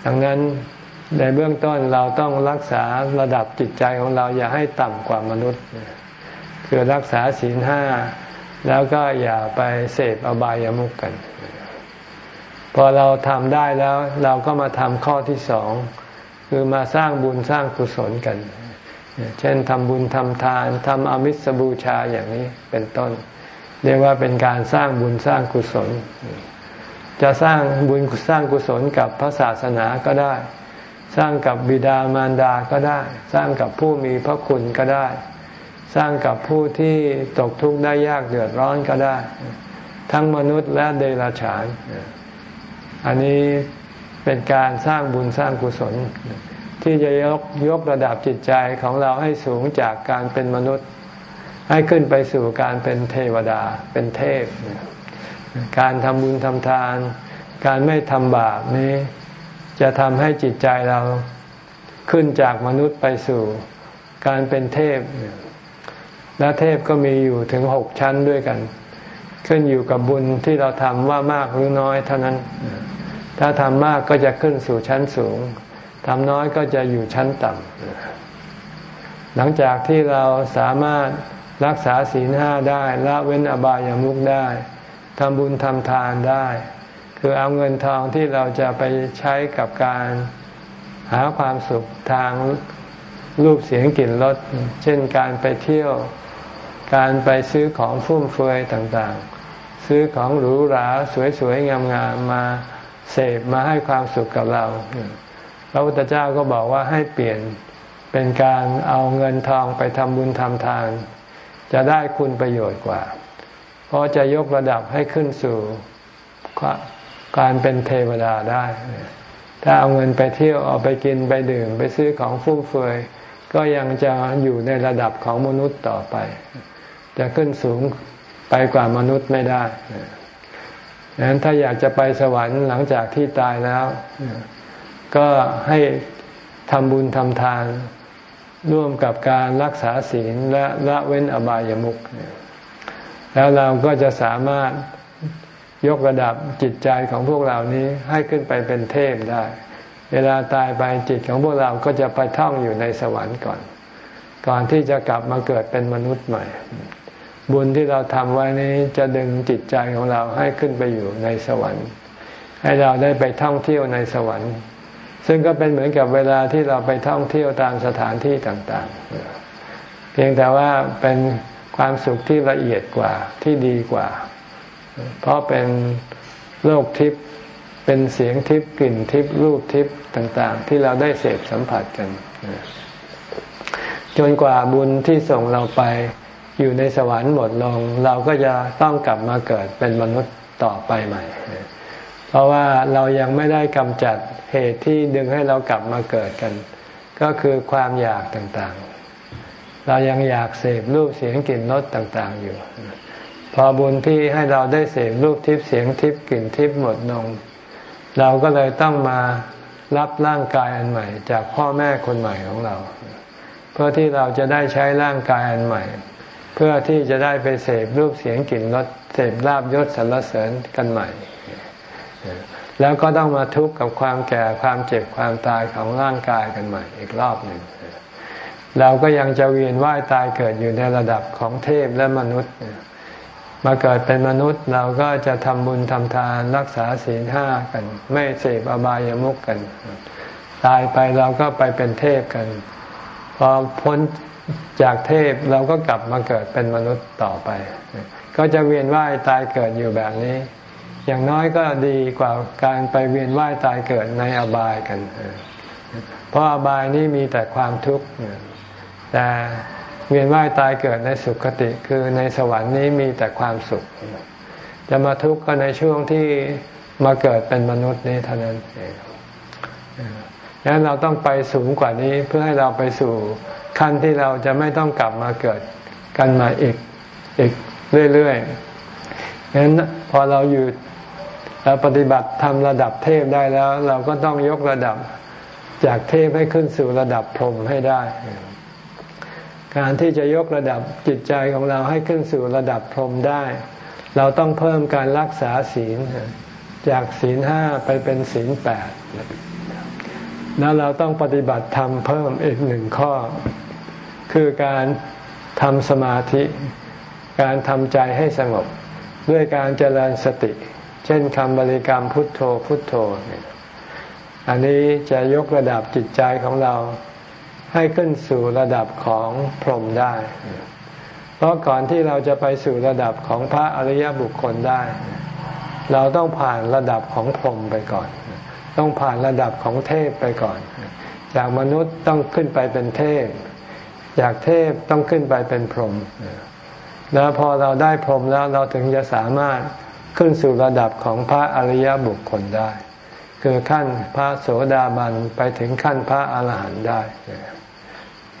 ดังนั้นในเบื้องต้นเราต้องรักษาระดับจิตใจของเราอย่าให้ต่ำกว่ามนุษย์ คือรักษาศีลห้าแล้วก็อย่าไปเสพอบายามุกกัน พอเราทำได้แล้วเราก็มาทำข้อที่สองคือมาสร้างบุญสร้างกุศลกัน เช่นทำบุญทำทานทำอมิสบูชาอย่างนี้เป็นต้น เรียกว่าเป็นการสร้างบุญสร้างกุศล จะสร้างบุญสร้างกุศลกับพระศาสนาก็ได้ สร้างกับบิดามารดาก็ได้ สร้างกับผู้มีพระคุณก็ได้ สร้างกับผู้ที่ตกทุกข์ได้ยากเดือดร้อนก็ได้ ทั้งมนุษย์และเดรัจฉาน อันนี้เป็นการสร้างบุญสร้างกุศล ที่จะยกยกระดับจิตใจของเราให้สูงจากการเป็นมนุษย์ ให้ขึ้นไปสู่การเป็นเทวดาเป็นเทพ การทำบุญทำทาน การไม่ทำบาปนี้ จะทำให้จิตใจเราขึ้นจากมนุษย์ไปสู่การเป็นเทพ และเทพก็มีอยู่ถึงหกชั้นด้วยกัน ขึ้นอยู่กับบุญที่เราทำว่ามากหรือน้อยเท่านั้น ถ้าทำมากก็จะขึ้นสู่ชั้นสูงทำน้อยก็จะอยู่ชั้นต่ำหลังจากที่เราสามารถรักษาศีลห้าได้ละเว้นอบายามุกได้ทำบุญทำทานได้ คือเอาเงินทองที่เราจะไปใช้กับการหาความสุขทางรูปเสียงกลิ่นรสเช่นการไปเที่ยว การไปซื้อของฟุ่มเฟือยต่างๆ ซื้อของหรูหราสวยๆงามๆมา เสพมาให้ความสุขกับเรา พระพุทธเจ้าก็บอกว่าให้เปลี่ยนเป็นการเอาเงินทองไปทำบุญทำทาน จะได้คุณประโยชน์กว่า เพราะจะยกระดับให้ขึ้นสู่การเป็นเทวดาได้ ถ้าเอาเงินไปเที่ยวเอาไปกินไปดื่ม ไปซื้อของฟุ่มเฟือยก็ยังจะอยู่ในระดับของมนุษย์ต่อไป จะขึ้นสูงไปกว่ามนุษย์ไม่ได้ ดังนั้นถ้าอยากจะไปสวรรค์หลังจากที่ตายแล้ว ก็ให้ทำบุญทำทานร่วมกับการรักษาศีลและละเว้นอบายามุขแล้วเราก็จะสามารถยกระดับจิตใจของพวกเรานี้ให้ขึ้นไปเป็นเทพได้ เวลาตายไปจิตของพวกเราก็จะไปท่องอยู่ในสวรรค์ก่อน ก่อนที่จะกลับมาเกิดเป็นมนุษย์ใหม่ บุญที่เราทำไว้นี้จะดึงจิตใจของเราให้ขึ้นไปอยู่ในสวรรค์ ให้เราได้ไปท่องเที่ยวในสวรรค์ ซึ่งก็เป็นเหมือนกับเวลาที่เราไปท่องเที่ยวตามสถานที่ต่างๆ เพียงแต่ว่าเป็นความสุขที่ละเอียดกว่าที่ดีกว่า เพราะเป็นโลกทิพย์เป็นเสียงทิพย์กลิ่นทิพย์รูปทิพย์ต่างๆ ที่เราได้เสพสัมผัสกัน จนกว่าบุญที่ส่งเราไป อยู่ในสวรรค์หมดลง เราก็จะต้องกลับมาเกิดเป็นมนุษย์ต่อไปใหม่ เพราะว่าเรายังไม่ได้กำจัดเหตุที่ดึงให้เรากลับมาเกิดกัน ก็คือความอยากต่างๆ เรายังอยากเสพรูปเสียงกลิ่นรสต่างๆอยู่ พอบุญที่ให้เราได้เสพรูปทิพย์เสียงทิพย์กลิ่นทิพย์หมดลงเราก็เลยต้องมารับร่างกายอันใหม่ จากพ่อแม่คนใหม่ของเรา เพื่อที่เราจะได้ใช้ร่างกายอันใหม่ พื่อที่จะได้ไปเสพรูปเสียงกลิ่นรสเสพลาบยศสรรเสริญกันใหม่ แล้วก็ต้องมาทุกข์กับความแก่ความเจ็บความตายของร่างกายกันใหม่อีกรอบหนึ่งเราก็ยังจะเวียนว่ายตายเกิดอยู่ในระดับของเทพและมนุษย์ มาเกิดเป็นมนุษย์เราก็จะทำบุญทำทานรักษาศีลห้ากัน ไม่เสพอบายามุกกัน ตายไปเราก็ไปเป็นเทพกันพอพ้น จากเทพเราก็กลับมาเกิดเป็นมนุษย์ต่อไป ก็จะเวียนว่ายตายเกิดอยู่แบบนี้ อย่างน้อยก็ดีกว่าการไปเวียนว่ายตายเกิดในอบายกัน เพราะอบายนี้มีแต่ความทุกข์แต่เวียนว่ายตายเกิดในสุขติคือในสวรรค์นี้มีแต่ความสุข จะมาทุกข์ก็ในช่วงที่มาเกิดเป็นมนุษย์นี้เท่านั้นเองดังนั้นเราต้องไปสูงกว่านี้เพื่อให้เราไปสู่ ขั้นที่เราจะไม่ต้องกลับมาเกิดกันมาอีกอีกเรื่อยๆงั้นพอเราอยู่เราปฏิบัติทำระดับเทพได้แล้ว เราก็ต้องยกระดับจากเทพให้ขึ้นสู่ระดับพรหมให้ได้ การที่จะยกระดับจิตใจของเราให้ขึ้นสู่ระดับพรหมได้ เราต้องเพิ่มการรักษาศีลจากศีลห้าไปเป็นศีลแปดแล้วเราต้องปฏิบัติธรรมเพิ่มอีกหนึ่งข้อ คือการทำสมาธิ การทำใจให้สงบ ด้วยการเจริญสติ เช่นคำบริกรรมพุทโธพุทโธ อันนี้จะยกระดับจิตใจของเราให้ขึ้นสู่ระดับของพรหมได้ เพราะก่อนที่เราจะไปสู่ระดับของพระอริยบุคคลได้ เราต้องผ่านระดับของพรหมไปก่อน ต้องผ่านระดับของเทพไปก่อน จากมนุษย์ต้องขึ้นไปเป็นเทพ จากเทพต้องขึ้นไปเป็นพรหมแล้วพอเราได้พรหมแล้วเราถึงจะสามารถขึ้นสู่ระดับของพระอริยบุคคลได้ คือขั้นพระโสดาบันไปถึงขั้นพระอาหารหันต์ได้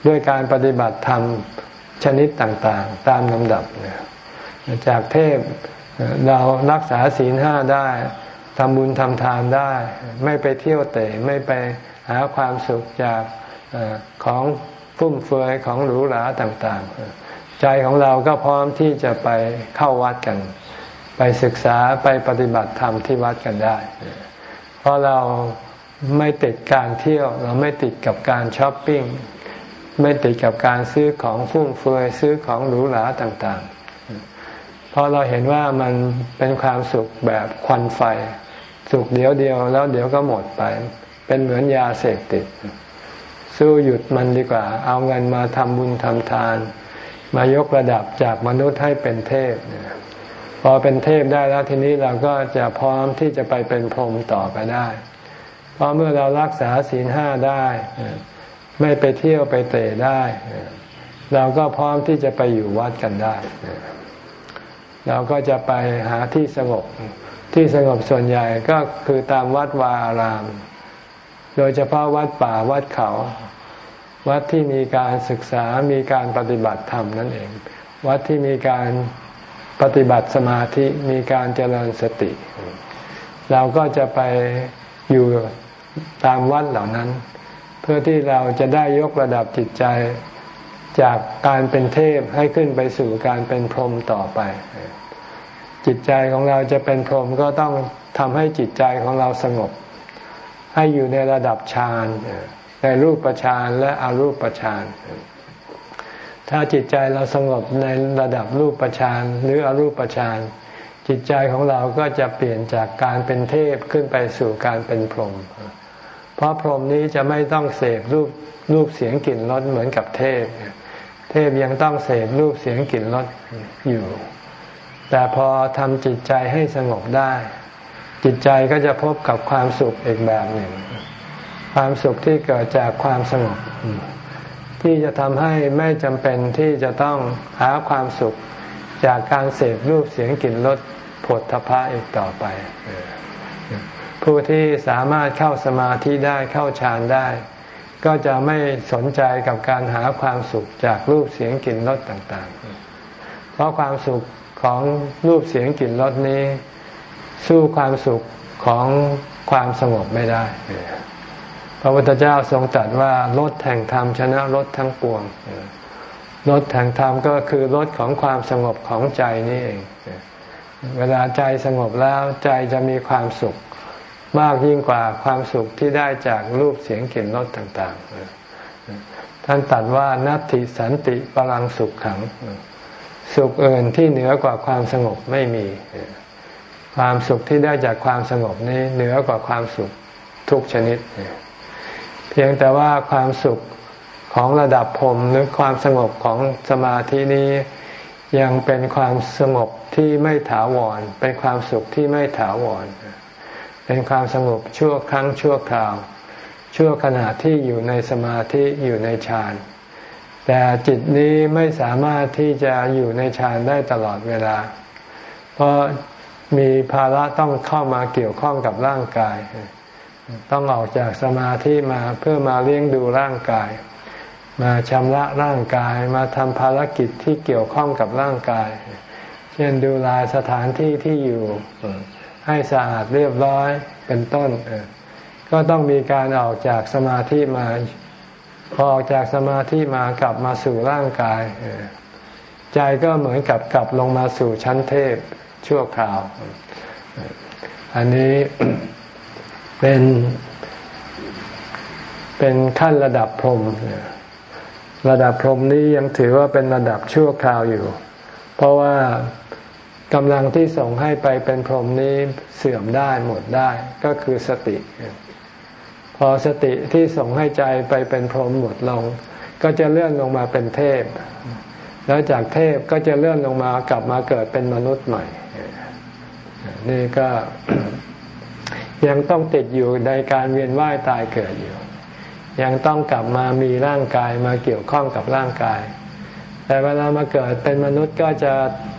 ด้วยการปฏิบัติธรรมชนิดต่างๆ ตามลำดับ จากเทพเรารักษาศีลห้าได้ทำบุญทำทานได้ ไม่ไปเที่ยวเตะไม่ไปหาความสุขจากของ ฟุ่มเฟือยของหรูหราต่างๆ ใจของเราก็พร้อมที่จะไปเข้าวัดกัน ไปศึกษาไปปฏิบัติธรรมที่วัดกันได้ เพราะเราไม่ติดการเที่ยว เราไม่ติดกับการช้อปปิ้งไม่ติดกับการซื้อของฟุ่มเฟือยซื้อของหรูหราต่างๆ เพราะเราเห็นว่ามันเป็นความสุขแบบควันไฟ สุขเดียวเดียวแล้วเดี๋ยวก็หมดไป เป็นเหมือนยาเสพติด สู้หยุดมันดีกว่า เอาเงินมาทำบุญทำทาน มายกระดับจากมนุษย์ให้เป็นเทพ พอเป็นเทพได้แล้วทีนี้เราก็จะพร้อมที่จะไปเป็นพรหมต่อไปได้ เพราะเมื่อเรารักษาศีลห้าได้ ไม่ไปเที่ยวไปเตะได้ เราก็พร้อมที่จะไปอยู่วัดกันได้ เราก็จะไปหาที่สงบที่สงบส่วนใหญ่ก็คือตามวัดวาอาราม โดยเฉพาะวัดป่าวัดเขา วัดที่มีการศึกษามีการปฏิบัติธรรมนั่นเอง วัดที่มีการปฏิบัติสมาธิมีการเจริญสติ เราก็จะไปอยู่ตามวัดเหล่านั้น เพื่อที่เราจะได้ยกระดับจิตใจจากการเป็นเทพให้ขึ้นไปสู่การเป็นพรหมต่อไป จิตใจของเราจะเป็นพรหมก็ต้องทำให้จิตใจของเราสงบ ให้อยู่ในระดับฌานในรูปฌานและอรูปฌานถ้าจิตใจเราสงบในระดับรูปฌานหรืออรูปฌานจิตใจของเราก็จะเปลี่ยนจากการเป็นเทพขึ้นไปสู่การเป็นพรหมเพราะพรหมนี้จะไม่ต้องเสพรูปรูปเสียงกลิ่นรสเหมือนกับเทพ เทพยังต้องเสพรูปเสียงกลิ่นรสอยู่ แต่พอทำจิตใจให้สงบได้ จิตใจก็จะพบกับความสุขอีกแบบหนึ่ง ความสุขที่เกิดจากความสงบที่จะทำให้ไม่จำเป็นที่จะต้องหาความสุขจากการเสพรูปเสียงกลิ่นรสผลทพะอีกต่อไป ผู้ที่สามารถเข้าสมาธิได้เข้าฌานได้ ก็จะไม่สนใจกับการหาความสุขจากรูปเสียงกลิ่นรสต่างๆ เพราะความสุขของรูปเสียงกลิ่นรสนี้ สู้ความสุขของความสงบไม่ได้พระพุทธเจ้าทรงตรัสว่ารถแห่งธรรมชนะรถทั้งปวงรถแห่งธรรมก็คือรถของความสงบของใจนี่เอง เวลาใจสงบแล้วใจจะมีความสุข มากยิ่งกว่าความสุขที่ได้จากรูปเสียงกลิ่นรสต่างๆ ท่านตัดว่านัตติสันติพลังสุขขัง สุขเอื่นที่เหนือกว่าความสงบไม่มี ความสุขที่ได้จากความสงบนี้เหนือกว่าความสุขทุกชนิด เพียงแต่ว่าความสุขของระดับพรมหรือความสงบของสมาธินี้ยังเป็นความสงบที่ไม่ถาวร เป็นความสุขที่ไม่ถาวร เป็นความสงบชั่วครั้งชั่วคราว ชั่วขณะที่อยู่ในสมาธิอยู่ในฌาน แต่จิตนี้ไม่สามารถที่จะอยู่ในฌานได้ตลอดเวลา เพราะ มีภาระต้องเข้ามาเกี่ยวข้องกับร่างกาย ต้องออกจากสมาธิมาเพื่อมาเลี้ยงดูร่างกาย มาชำระร่างกายมาทำภารกิจที่เกี่ยวข้องกับร่างกาย เช่นดูแลสถานที่ที่อยู่ ให้สะอาดเรียบร้อยเป็นต้น ก็ต้องมีการออกจากสมาธิมาพอออกจากสมาธิมากลับมาสู่ร่างกาย ใจก็เหมือนกับกลับลงมาสู่ชั้นเทพ ชั่วคราว อันนี้เป็นเป็นขั้นระดับพรมระดับพรมนี้ยังถือว่าเป็นระดับชั่วคราวอยู่ เพราะว่ากำลังที่ส่งให้ไปเป็นพรหมนี้เสื่อมได้หมดได้ก็คือสติ พอสติที่ส่งให้ใจไปเป็นพรหมหมดลง ก็จะเลื่อนลงมาเป็นเทพ แล้วจากเทพก็จะเลื่อนลงมากลับมาเกิดเป็นมนุษย์ใหม่ นี่ก็ยังต้องติดอยู่ในการเวียนว่ายตายเกิดอยู่ ยังต้องกลับมามีร่างกายมาเกี่ยวข้องกับร่างกาย แต่เวลามาเกิดเป็นมนุษย์ก็จะ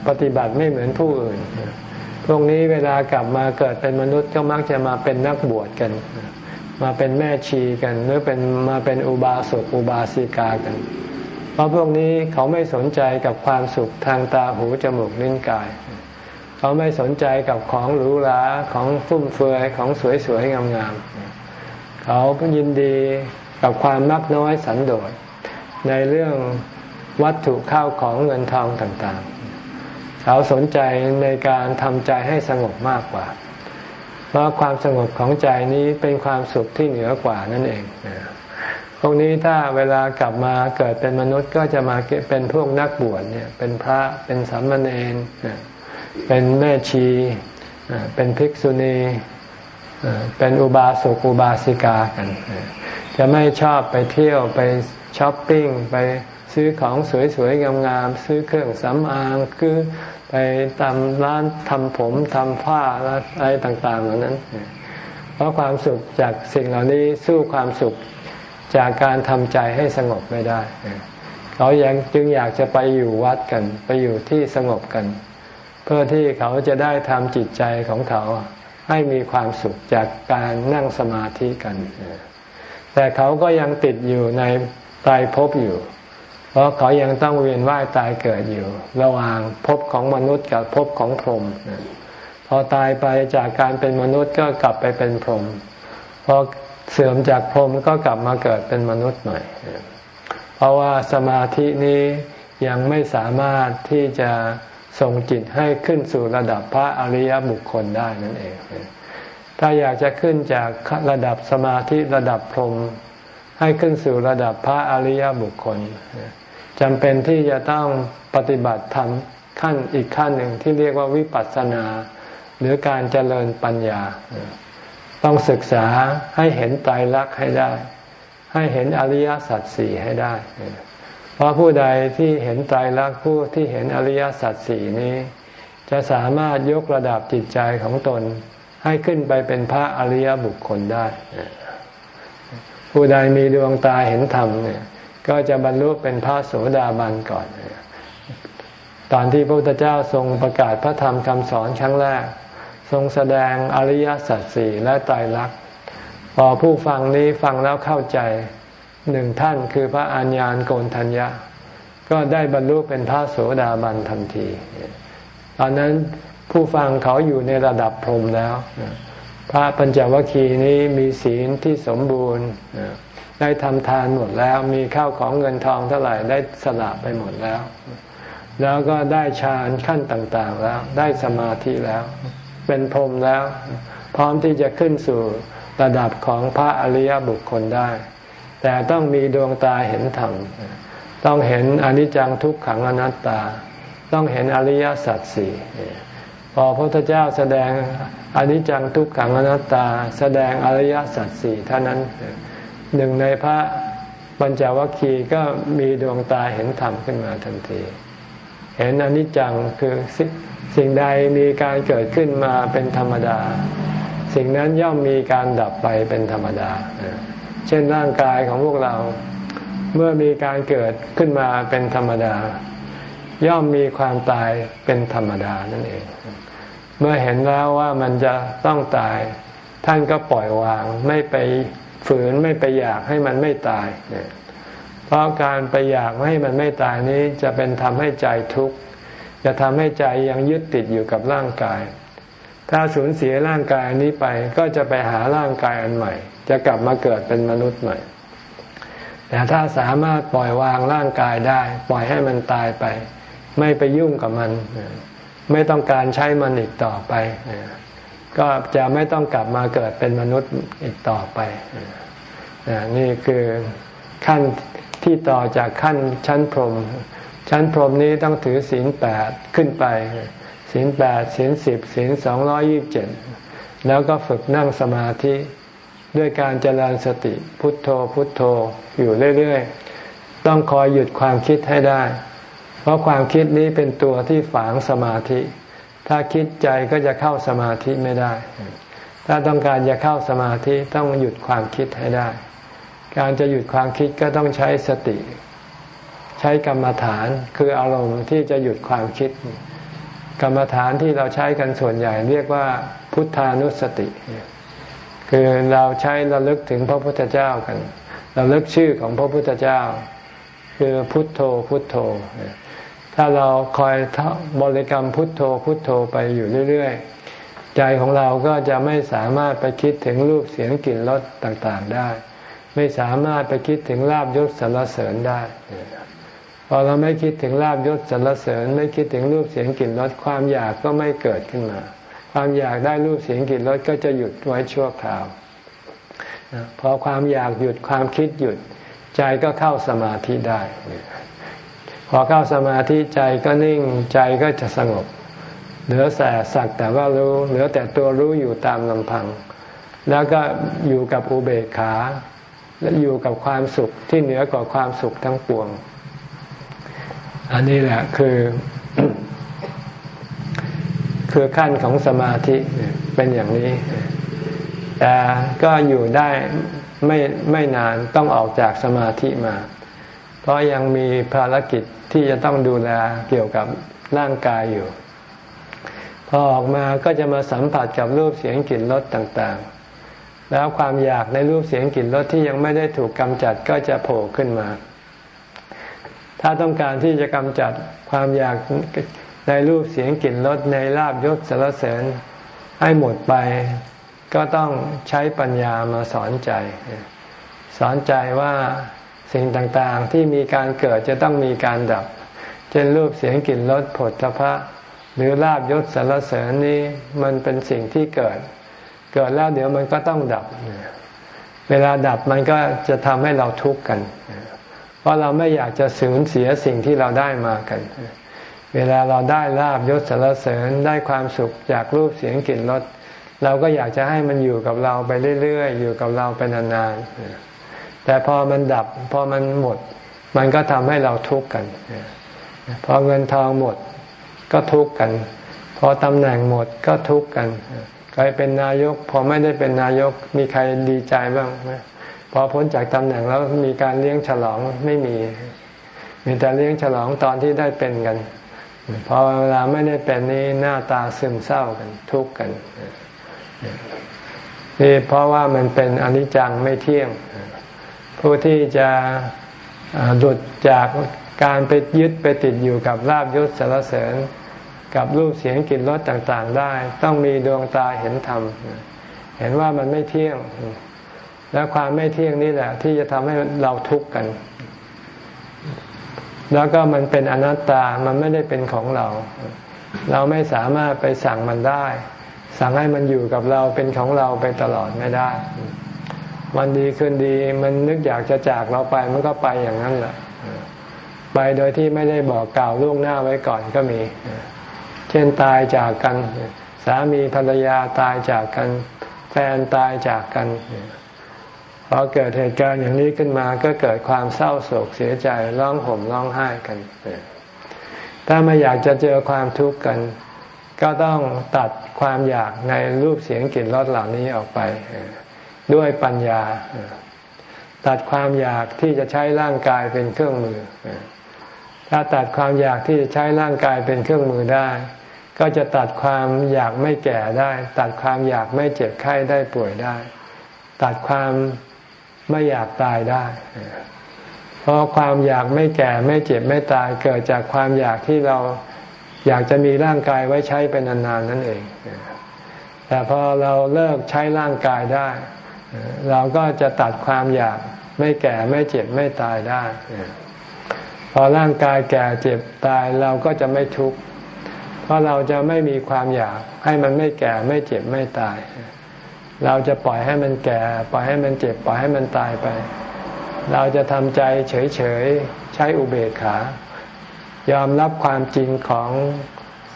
ปฏิบัติไม่เหมือนผู้อื่น พวกนี้เวลากลับมาเกิดเป็นมนุษย์ก็มักจะมาเป็นนักบวชกัน มาเป็นแม่ชีกัน หรือเป็นมาเป็นอุบาสกอุบาสิกากัน เพราะพวกนี้เขาไม่สนใจกับความสุขทางตาหูจมูกลิ้นกายเขาไม่สนใจกับของหรูหราของฟุ่มเฟือยของสวยๆงามๆเขายินดีกับความมักน้อยสันโดษในเรื่องวัตถุข้าวของเงินทองต่างๆเขเขาสนใจในการทำใจให้สงบมากกว่า เพราะความสงบของใจนี้เป็นความสุขที่เหนือกว่านั่นเองพวกนี้ถ้าเวลากลับมาเกิดเป็นมนุษย์ก็จะมาเป็นพวกนักบวชเนี่ย เป็นพระเป็นสามเณร เป็นแม่ชี เป็นภิกษุณี เป็นอุบาสกอุบาสิกากัน จะไม่ชอบไปเที่ยวไปช้อปปิ้ง ไปซื้อของสวยๆ งามๆ ซื้อเครื่องสำอางคือไปตามร้านทำผมทำผ้าอะไรต่างๆเหล่านั้น เพราะความสุขจากสิ่งเหล่านี้สู้ความสุขจากการทำใจให้สงบไม่ได้ เขายังจึงอยากจะไปอยู่วัดกัน ไปอยู่ที่สงบกัน พื่อที่เขาจะได้ทำจิตใจของเขาให้มีความสุขจากการนั่งสมาธิกัน แต่เขาก็ยังติดอยู่ในตายภพอยู่ เพราะเขายังต้องเวียนว่ายตายเกิดอยู่ ระหว่างภพของมนุษย์กับภพของพรหมพอตายไปจากการเป็นมนุษย์ก็กลับไปเป็นพรหมพอเสื่อมจากพรหมก็กลับมาเกิดเป็นมนุษย์ใหม่ เพราะว่าสมาธินี้ยังไม่สามารถที่จะ ส่งจิตให้ขึ้นสู่ระดับพระอริยบุคคลได้นั่นเอง ถ้าอยากจะขึ้นจากระดับสมาธิระดับพรหมให้ขึ้นสู่ระดับพระอริยบุคคลจำเป็นที่จะต้องปฏิบัติธรรมขั้นอีกขั้นหนึ่งที่เรียกว่าวิปัสสนา หรือการเจริญปัญญา ต้องศึกษาให้เห็นไตรลักษณ์ให้ได้ ให้เห็นอริยสัจสี่ให้ได้ เพราะผู้ใดที่เห็นไตรลักษณ์ผู้ที่เห็นอริยสัจสี่นี้ จะสามารถยกระดับจิตใจของตนให้ขึ้นไปเป็นพระอริยบุคคลได้ ผู้ใดมีดวงตาเห็นธรรมเนี่ยก็จะบรรลุเป็นพระโสดาบันก่อน ตอนที่พระพุทธเจ้าทรงประกาศพระธรรมคำสอนครั้งแรก ทรงแสดงอริยสัจสี่และไตรลักษณ์พอผู้ฟังนี้ฟังแล้วเข้าใจ หนึ่งท่านคือพระอัญญาณโกนทัญญะ ก็ได้บรรลุเป็นพระโสดาบันทันที ตอนนั้นผู้ฟังเขาอยู่ในระดับพรหมแล้ว พระปัญจวัคคีย์นี้มีศีลที่สมบูรณ์ได้ทำทานหมดแล้วมีข้าวของเงินทองเท่าไหร่ได้สละไปหมดแล้ว แล้วก็ได้ฌานขั้นต่างๆแล้ว ได้สมาธิแล้ว เป็นพรหมแล้ว พร้อมที่จะขึ้นสู่ระดับของพระอริยบุคคลได้ แต่ต้องมีดวงตาเห็นธรรม ต้องเห็นอนิจจังทุกขังอนัตตา ต้องเห็นอริยสัจสี่พอพระพุทธเจ้าแสดงอนิจจังทุกขังอนัตตา แสดงอริยสัจสี่เท่านั้นหนึ่งในพระปัญจวัคคีย์ก็มีดวงตาเห็นธรรมขึ้นมาทันที เห็นอนิจจังคือสิ่งใดมีการเกิดขึ้นมาเป็นธรรมดา สิ่งนั้นย่อมมีการดับไปเป็นธรรมดา เช่นร่างกายของพวกเรา เมื่อมีการเกิดขึ้นมาเป็นธรรมดา ย่อมมีความตายเป็นธรรมดานั่นเอง เมื่อเห็นแล้วว่ามันจะต้องตาย ท่านก็ปล่อยวางไม่ไปฝืนไม่ไปอยากให้มันไม่ตายเพราะการไปอยากให้มันไม่ตายนี้จะเป็นทำให้ใจทุกข์จะทำให้ใจยังยึดติดอยู่กับร่างกาย ถ้าสูญเสียร่างกายนี้ไปก็จะไปหาร่างกายอันใหม่ จะกลับมาเกิดเป็นมนุษย์ใหม่ แต่ถ้าสามารถปล่อยวางร่างกายได้ ปล่อยให้มันตายไป ไม่ไปยุ่งกับมัน ไม่ต้องการใช้มันอีกต่อไป ก็จะไม่ต้องกลับมาเกิดเป็นมนุษย์อีกต่อไปนี่คือขั้นที่ต่อจากขั้นชั้นพรหมชั้นพรหมนี้ต้องถือศีลแปดขึ้นไปศีลแปดศีลสิบศีลสองร้อยี่บเจ็ดแล้วก็ฝึกนั่งสมาธิ ด้วยการเจริญสติพุทโธพุทโธอยู่เรื่อยๆ ต้องคอยหยุดความคิดให้ได้ เพราะความคิดนี้เป็นตัวที่ฝังสมาธิ ถ้าคิดใจก็จะเข้าสมาธิไม่ได้ ถ้าต้องการจะเข้าสมาธิต้องหยุดความคิดให้ได้ การจะหยุดความคิดก็ต้องใช้สติ ใช้กรรมฐานคืออารมณ์ที่จะหยุดความคิด กรรมฐานที่เราใช้กันส่วนใหญ่ เรียกว่าพุทธานุสติ คือเราใช้ระลึกถึงพระพุทธเจ้ากันเราลึกชื่อของพระพุทธเจ้า คือพุทโธพุทโธ ถ้าเราคอยบริกรรมพุทโธพุทโธไปอยู่เรื่อยๆ ใจของเราก็จะไม่สามารถไปคิดถึงรูปเสียงกลิ่นรสต่างๆได้ ไม่สามารถไปคิดถึงลาบยศสรรเสริญได้พอเราไม่คิดถึงลาบยศสรรเสริญ ไม่คิดถึงรูปเสียงกลิ่นรสความอยากก็ไม่เกิดขึ้นมา ความอยากได้รูปเสียงกลิ่นรสก็จะหยุดไว้ชั่วคราวพอความอยากหยุดความคิดหยุดใจก็เข้าสมาธิได้ พอเข้าสมาธิใจก็นิ่งใจก็จะสงบ เหลือแต่สักแต่ว่ารู้เหลือแต่ตัวรู้อยู่ตามลำพัง แล้วก็อยู่กับอุเบกขา และอยู่กับความสุขที่เหนือกว่าความสุขทั้งปวง อันนี้แหละคือ คือขั้นของสมาธิเป็นอย่างนี้ แต่ก็อยู่ได้ไม่ไม่นานต้องออกจากสมาธิมา เพราะยังมีภารกิจที่จะต้องดูแลเกี่ยวกับร่างกายอยู่ พอออกมาก็จะมาสัมผัสกับรูปเสียงกลิ่นรสต่างๆ แล้วความอยากในรูปเสียงกลิ่นรสที่ยังไม่ได้ถูกกำจัดก็จะโผล่ขึ้นมา ถ้าต้องการที่จะกำจัดความอยาก ในรูปเสียงกลิ่นรสในลาบยศสารเสริญให้หมดไป ก็ต้องใช้ปัญญามาสอนใจ สอนใจว่าสิ่งต่างๆที่มีการเกิดจะต้องมีการดับ เช่นรูปเสียงกลิ่นรสผลทพะ หรือลาบยศสารเสริญนี้มันเป็นสิ่งที่เกิด เกิดแล้วเดี๋ยวมันก็ต้องดับ เวลาดับมันก็จะทำให้เราทุกข์กัน เพราะเราไม่อยากจะสูญเสียสิ่งที่เราได้มากัน เวลาเราได้ลาบยศสารเสริญได้ความสุขจากรูปเสียงกลิ่นรสเราก็อยากจะให้มันอยู่กับเราไปเรื่อยๆ อยู่กับเราไปนานๆ แต่พอมันดับพอมันหมด มันก็ทำให้เราทุกข์กัน พอเงินทองหมดก็ทุกข์กัน พอตำแหน่งหมดก็ทุกข์กันใครเป็นนายก พอไม่ได้เป็นนายกมีใครดีใจบ้างไหมพอพ้นจากตำแหน่งแล้วมีการเลี้ยงฉลองไม่มี มีแต่เลี้ยงฉลองตอนที่ได้เป็นกัน พอเวลาไม่ได้เป็นนี้หน้าตาซึมเศร้ากันทุกข์กันนี่เพราะว่ามันเป็นอนิจจังไม่เที่ยง ผู้ที่จะหลุดจากการไปยึดไปติดอยู่กับลาบยศสารเสริญ กับรูปเสียงกลิ่นรสต่างๆได้ ต้องมีดวงตาเห็นธรรม เห็นว่ามันไม่เที่ยง และความไม่เที่ยงนี่แหละ ที่จะทำให้เราทุกข์กัน แล้วก็มันเป็นอนัตตา มันไม่ได้เป็นของเรา เราไม่สามารถไปสั่งมันได้ สั่งให้มันอยู่กับเราเป็นของเราไปตลอดไม่ได้ วันดีคืนดีมันนึกอยากจะจากเราไปมันก็ไปอย่างนั้นแหละ ไปโดยที่ไม่ได้บอกกล่าวล่วงหน้าไว้ก่อนก็มี เช่นตายจากกัน สามีภรรยาตายจากกัน แฟนตายจากกัน พอเกิดเหตุการณ์อย่างนี้ขึ้นมาก็เกิดความเศร้าโศกเสียใจร้องห่มร้องไห้กัน ถ้าไม่อยากจะเจอความทุกข์กัน ก็ต้องตัดความอยากในรูปเสียงกลิ่นรสเหล่านี้ออกไป ด้วยปัญญา ตัดความอยากที่จะใช้ร่างกายเป็นเครื่องมือ ถ้าตัดความอยากที่จะใช้ร่างกายเป็นเครื่องมือได้ ก็จะตัดความอยากไม่แก่ได้ ตัดความอยากไม่เจ็บไข้ได้ป่วยได้ ตัดความ ไม่อยากตายได้ เพราะความอยากไม่แก่ไม่เจ็บไม่ตายเกิดจากความอยากที่เราอยากจะมีร่างกายไว้ใช้เป็นนานๆนั่นเอง แต่พอเราเลิกใช้ร่างกายได้ เราก็จะตัดความอยากไม่แก่ไม่เจ็บไม่ตายได้ พอร่างกายแก่เจ็บตายเราก็จะไม่ทุกข์ เพราะเราจะไม่มีความอยากให้มันไม่แก่ไม่เจ็บไม่ตาย เราจะปล่อยให้มันแก่ ปล่อยให้มันเจ็บ ปล่อยให้มันตายไป เราจะทำใจเฉยๆ ใช้อุเบกขา ยอมรับความจริงของ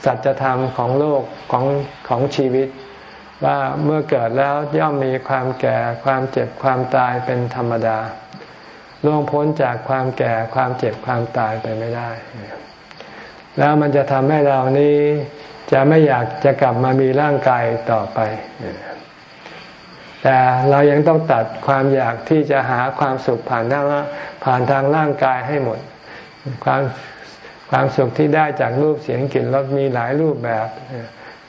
สัจธรรมของโลกของของชีวิต ว่าเมื่อเกิดแล้วย่อมมีความแก่ ความเจ็บความตายเป็นธรรมดาล่วงพ้นจากความแก่ความเจ็บความตายไปไม่ได้ แล้วมันจะทำให้เรานี้จะไม่อยากจะกลับมามีร่างกายต่อไป แต่เรายังต้องตัดความอยากที่จะหาความสุขผ่านทางผ่านทางร่างกายให้หมด ความความสุขที่ได้จากรูปเสียงกลิ่นรสมีหลายรูปแบบ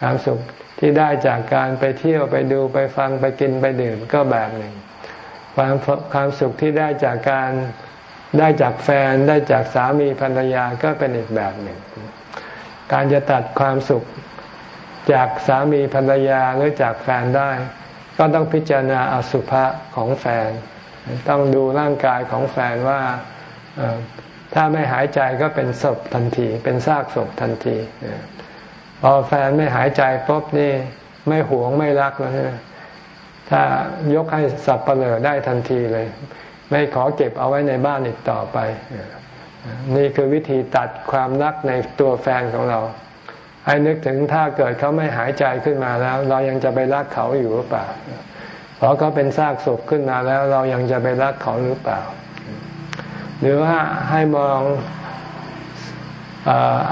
ความสุขที่ได้จากการไปเที่ยวไปดูไปฟังไปกินไปดื่มก็แบบหนึ่ง ความความสุขที่ได้จากการได้จากแฟนได้จากสามีภรรยาก็เป็นอีกแบบหนึ่ง การจะตัดความสุขจากสามีภรรยาหรือจากแฟนได้ ก็ต้องพิจารณาอสุภะของแฟน ต้องดูร่างกายของแฟนว่าถ้าไม่หายใจก็เป็นศพทันที เป็นซากศพทันทีพอแฟนไม่หายใจปุ๊บนี่ไม่หวงไม่รักแล้วถ้ายกให้สับเปลือได้ทันทีเลย ไม่ขอเก็บเอาไว้ในบ้านอีกต่อไป นี่คือวิธีตัดความรักในตัวแฟนของเรา ให้นึกถึงถ้าเกิดเขาไม่หายใจขึ้นมาแล้ว เรายังจะไปรักเขาอยู่หรือเปล่าเพราะเขาเป็นซากศพขึ้นมาแล้ว เรายังจะไปรักเขาหรือเปล่า หรือว่าให้มอง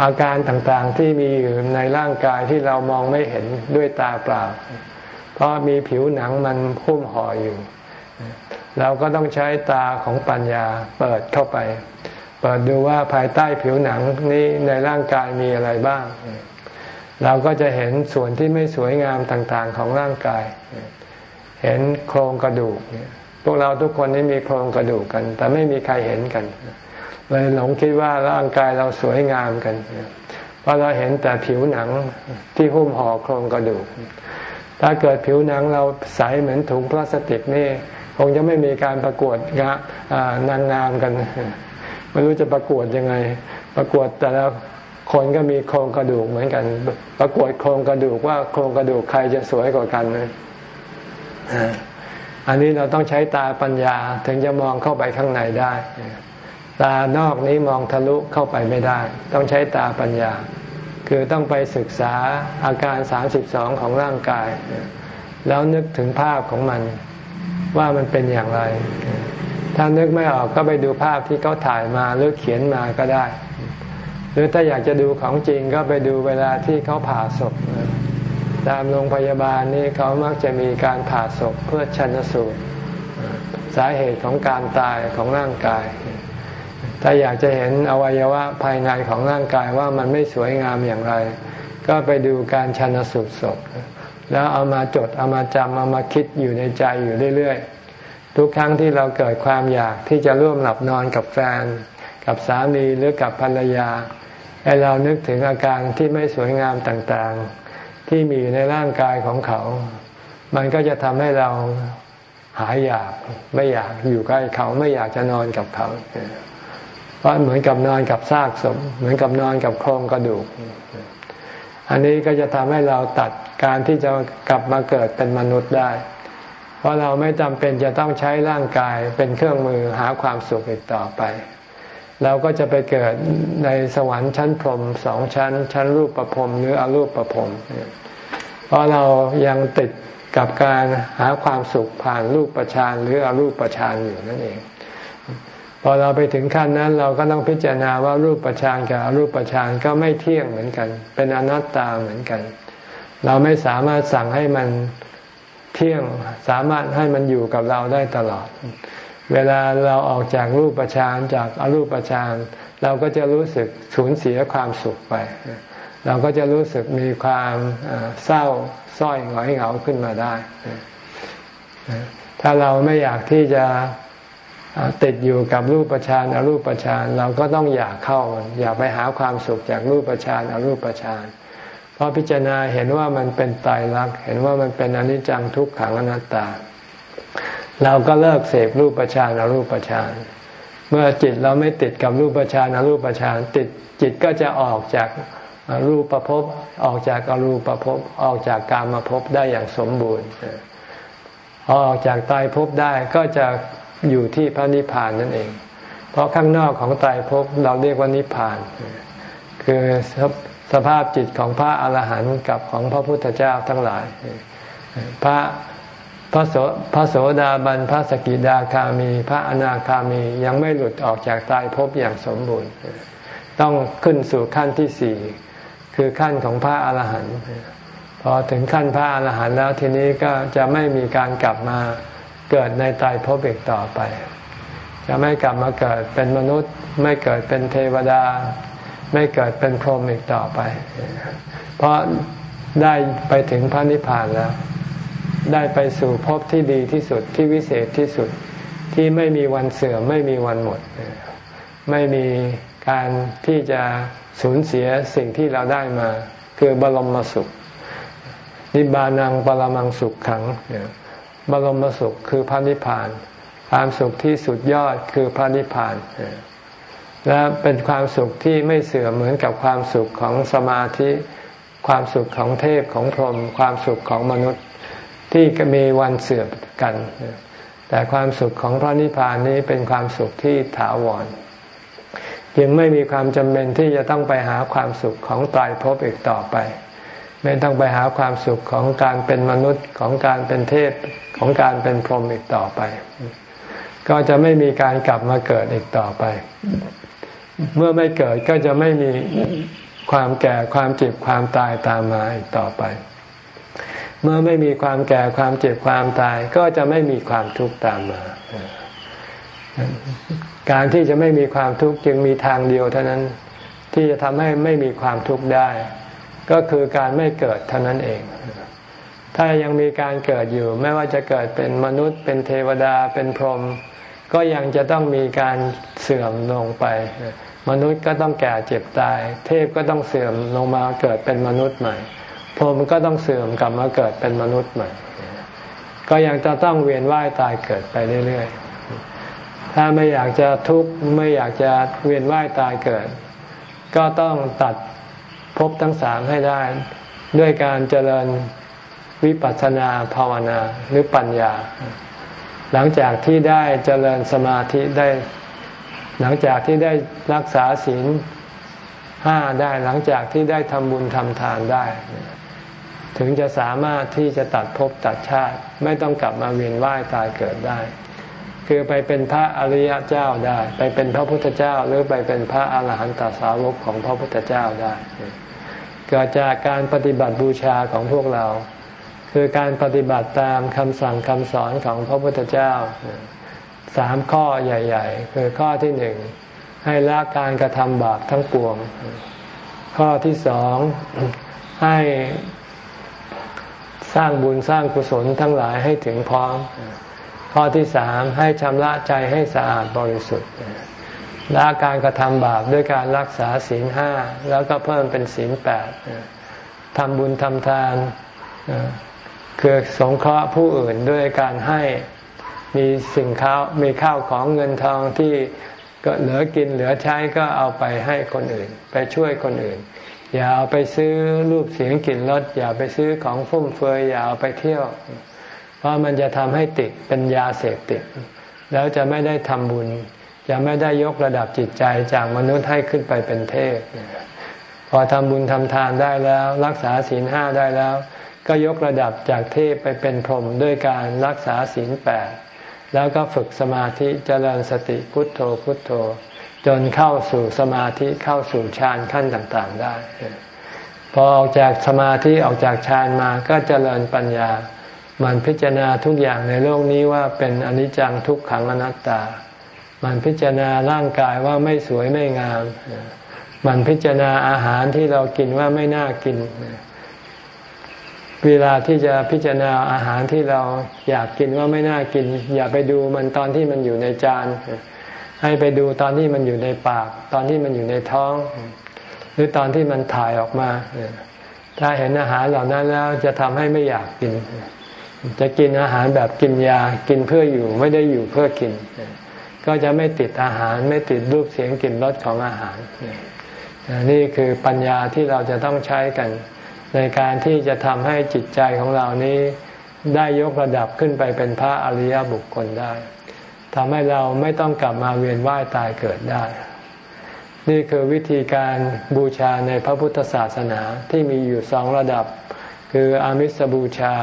อาการต่างๆที่มีอยู่ในร่างกายที่เรามองไม่เห็นด้วยตาเปล่า เพราะมีผิวหนังมันพุ่มห่ออยู่ เราก็ต้องใช้ตาของปัญญาเปิดเข้าไป เปิดดูว่าภายใต้ผิวหนังนี้ในร่างกายมีอะไรบ้าง เราก็จะเห็นส่วนที่ไม่สวยงามต่างๆของร่างกาย เห็นโครงกระดูกพวกเราทุกคนนี้มีโครงกระดูกกัน แต่ไม่มีใครเห็นกันเลยหลงคิดว่าร่างกายเราสวยงามกันเพราะเราเห็นแต่ผิวหนังที่หุ้มห่อโครงกระดูก ถ้าเกิดผิวหนังเราใสเหมือนถุงพลาสติกนี่คงจะไม่มีการประกวดงานางงามกันไม่รู้จะประกวดยังไง ประกวดแต่ละ คนก็มีโครงกระดูกเหมือนกัน ประกวดโครงกระดูกว่าโครงกระดูกใครจะสวยกว่ากันนะอันนี้เราต้องใช้ตาปัญญาถึงจะมองเข้าไปข้างในได้ ตานอกนี้มองทะลุเข้าไปไม่ได้ ต้องใช้ตาปัญญา คือต้องไปศึกษาอาการ 32 ของร่างกาย แล้วนึกถึงภาพของมันว่ามันเป็นอย่างไร ถ้านึกไม่ออกก็ไปดูภาพที่เขาถ่ายมาหรือเขียนมาก็ได้ หรือถ้าอยากจะดูของจริงก็ไปดูเวลาที่เขาผ่าศพ ตามโรงพยาบาลนี่เขามักจะมีการผ่าศพเพื่อชันสูตร สาเหตุของการตายของร่างกาย ถ้าอยากจะเห็นอวัยวะภายในของร่างกายว่ามันไม่สวยงามอย่างไร ก็ไปดูการชันสูตรศพ แล้วเอามาจดเอามาจำเอามาคิดอยู่ในใจอยู่เรื่อยๆ ทุกครั้งที่เราเกิดความอยากที่จะร่วมหลับนอนกับแฟน กับสามีหรือกับภรรยา ให้เรานึกถึงอาการที่ไม่สวยงามต่างๆ ที่มีอยู่ในร่างกายของเขา มันก็จะทำให้เราหายอยากไม่อยากอยู่ใกล้เขาไม่อยากจะนอนกับเขาเพราะเหมือนกับนอนกับซากศพเหมือนกับนอนกับโครงกระดูก อันนี้ก็จะทำให้เราตัดการที่จะกลับมาเกิดเป็นมนุษย์ได้ เพราะเราไม่จำเป็นจะต้องใช้ร่างกายเป็นเครื่องมือหาความสุขอีกต่อไป เราก็จะไปเกิดในสวรรค์ชั้นพรหมสองชั้น ชั้นรูปประพรมหรืออรูปประพรมเพราะเรายังติดกับการหาความสุขผ่านรูปประชานหรืออรูปประชานอยู่นั่นเอง พอเราไปถึงขั้นนั้น เราก็ต้องพิจารณาว่ารูปประชานกับอรูปประชานก็ไม่เที่ยงเหมือนกัน เป็นอนัตตาเหมือนกัน เราไม่สามารถสั่งให้มันเที่ยงสามารถให้มันอยู่กับเราได้ตลอด เวลาเราออกจากรูปประชานจากอรูปประชานเราก็จะรู้สึกสูญเสียความสุขไป เราก็จะรู้สึกมีความเศร้าส้อยหงอยเหงาขึ้นมาได้ ถ้าเราไม่อยากที่จะติดอยู่กับรูปประชานอรูปประชานเราก็ต้องอยากเข้ามันอยากไปหาความสุขจากรูปประชานอรูปประชานเพราะพิจารณาเห็นว่ามันเป็นตายรักเห็นว่ามันเป็นอนิจจังทุกขังอนัตตา เราก็เลิกเสพรูปประชานอรูปประชานเมื่อจิตเราไม่ติดกับรูปประชานอรูปประชานติดจิตก็จะออกจากรูปประพบออกจากอรูปประพบออกจากกามาพบได้อย่างสมบูรณ์ออกจากตายพบได้ก็จะอยู่ที่พระนิพพานนั่นเอง เพราะข้างนอกของไตรภพเราเรียกว่านิพพาน คือสภาพจิตของพระอาหารหันต์กับของพระพุทธเจ้าทั้งหลาย พระ พระโสพระโสดาบันพระสกิดาคามี พระอนาคามียังไม่หลุดออกจากตายภพอย่างสมบูรณ์ ต้องขึ้นสู่ขั้นที่สี่คือขั้นของพระอาหารหันต์พอถึงขั้นพระอาหารหันต์แล้วทีนี้ก็จะไม่มีการกลับมาเกิดในตายภพอีกต่อไป จะไม่กลับมาเกิดเป็นมนุษย์ ไม่เกิดเป็นเทวดา ไม่เกิดเป็นพรหมอีกต่อไป เพราะได้ไปถึงพระนิพพานแล้ว ได้ไปสู่ภพที่ดีที่สุดที่วิเศษที่สุดที่ไม่มีวันเสื่อมไม่มีวันหมด ไม่มีการที่จะสูญเสียสิ่งที่เราได้มา คือบรมสุข นิบานังปรมังสุขขัง บรมสุขคือพระนิพพาน ความสุขที่สุดยอดคือพระนิพพาน และเป็นความสุขที่ไม่เสื่อมเหมือนกับความสุขของสมาธิ ความสุขของเทพของพรหมความสุขของมนุษย์ ที่มีวันเสื่อมกัน แต่ความสุขของพระนิพพานนี้เป็นความสุขที่ถาวรยังไม่มีความจำเป็นที่จะต้องไปหาความสุขของตายภพอีกต่อไป ไม่ต้องไปหาความสุขของการเป็นมนุษย์ของการเป็นเทพของการเป็นพรหมอีกต่อไป ก็จะไม่มีการกลับมาเกิดอีกต่อไป เมื่อไม่เกิดก็จะไม่มีความแก่ความเจ็บความตายตามมาอีกต่อไป เมื่อไม่มีความแก่ความเจ็บความตาย ก็จะไม่มีความทุกข์ตามมา การที่จะไม่มีความทุกข์จึงมีทางเดียวเท่านั้นที่จะทำให้ไม่มีความทุกข์ได้ ก็คือการไม่เกิดเท่านั้นเอง ถ้ายังมีการเกิดอยู่ ไม่ว่าจะเกิดเป็นมนุษย์ เป็นเทวดาเป็นพรหมก็ยังจะต้องมีการเสื่อมลงไป มนุษย์ก็ต้องแก่เจ็บตาย เทพก็ต้องเสื่อมลงมาเกิดเป็นมนุษย์ใหม่ พรหมก็ต้องเสื่อมกลับมาเกิดเป็นมนุษย์ใหม่ ก็ยังจะต้องเวียนว่ายตายเกิดไปเรื่อยๆ ถ้าไม่อยากจะทุกข์ไม่อยากจะเวียนว่ายตายเกิด ก็ต้องตัดภพทั้งสามให้ได้ ด้วยการเจริญวิปัสสนาภาวนาหรือปัญญา หลังจากที่ได้เจริญสมาธิได้ หลังจากที่ได้รักษาศีลห้าได้หลังจากที่ได้ทำบุญทำทานได้ ถึงจะสามารถที่จะตัดภพตัดชาติ ไม่ต้องกลับมาเวียนว่ายตายเกิดได้ คือไปเป็นพระอริยเจ้าได้ ไปเป็นพระพุทธเจ้าหรือไปเป็นพระอาหารหันตสาวกของพระพุทธเจ้าได้ เกิดจากการปฏิบัติบูชาของพวกเรา คือการปฏิบัติตามคำสั่งคำสอนของพระพุทธเจ้าสามข้อใหญ่ ๆ คือข้อที่หนึ่งให้ละการกระทำบาปทั้งปวง ข้อที่สองให้ สร้างบุญสร้างกุศลทั้งหลายให้ถึงพร้อม ข้อที่สามให้ชำระใจให้สะอาดบริสุทธิ์ละการกระทำบาปด้วยการรักษาศีลห้าแล้วก็เพิ่มเป็นศีลแปดทำบุญทำทานคือสงเคราะห์ผู้อื่นด้วยการให้มีสิ่งข้าวมีข้าวของเงินทองที่ก็เหลือกินเหลือใช้ก็เอาไปให้คนอื่น ไปช่วยคนอื่น อย่าเอาไปซื้อรูปเสียงกลิ่นรสอย่าไปซื้อของฟุ่มเฟือยอย่าเอาไปเที่ยว เพราะมันจะทำให้ติดเป็นยาเสพติด แล้วจะไม่ได้ทำบุญ จะไม่ได้ยกระดับจิตใจจากมนุษย์ให้ขึ้นไปเป็นเทพ พอทำบุญทำทานได้แล้ว รักษาศีลห้าได้แล้ว ก็ยกระดับจากเทพไปเป็นพรหมด้วยการรักษาศีลแปดแล้วก็ฝึกสมาธิเจริญสติพุทโธพุทโธ จนเข้าสู่สมาธิเข้าสู่ฌานขั้นต่างๆได้ พอออกจากสมาธิออกจากฌานมาก็เจริญปัญญา มันพิจารณาทุกอย่างในโลกนี้ว่าเป็นอนิจจังทุกขังอนัตตา มันพิจารณาร่างกายว่าไม่สวยไม่งาม มันพิจารณาอาหารที่เรากินว่าไม่น่ากิน เวลาที่จะพิจารณาอาหารที่เราอยากกินว่าไม่น่ากิน อย่าไปดูมันตอนที่มันอยู่ในจาน ให้ไปดูตอนที่มันอยู่ในปาก ตอนที่มันอยู่ในท้อง หรือตอนที่มันถ่ายออกมา ถ้าเห็นอาหารเหล่านั้นแล้วจะทำให้ไม่อยากกิน จะกินอาหารแบบกินยากินเพื่ออยู่ไม่ได้อยู่เพื่อกิน ก็จะไม่ติดอาหารไม่ติดรูปเสียงกลิ่นรสของอาหาร นี่คือปัญญาที่เราจะต้องใช้กัน ในการที่จะทำให้จิตใจของเรานี้ได้ยกระดับขึ้นไปเป็นพระอริยบุคคลได้ ทำให้เราไม่ต้องกลับมาเวียนว่ายตายเกิดได้ นี่คือวิธีการบูชาในพระพุทธศาสนาที่มีอยู่สองระดับ คืออามิสบูชา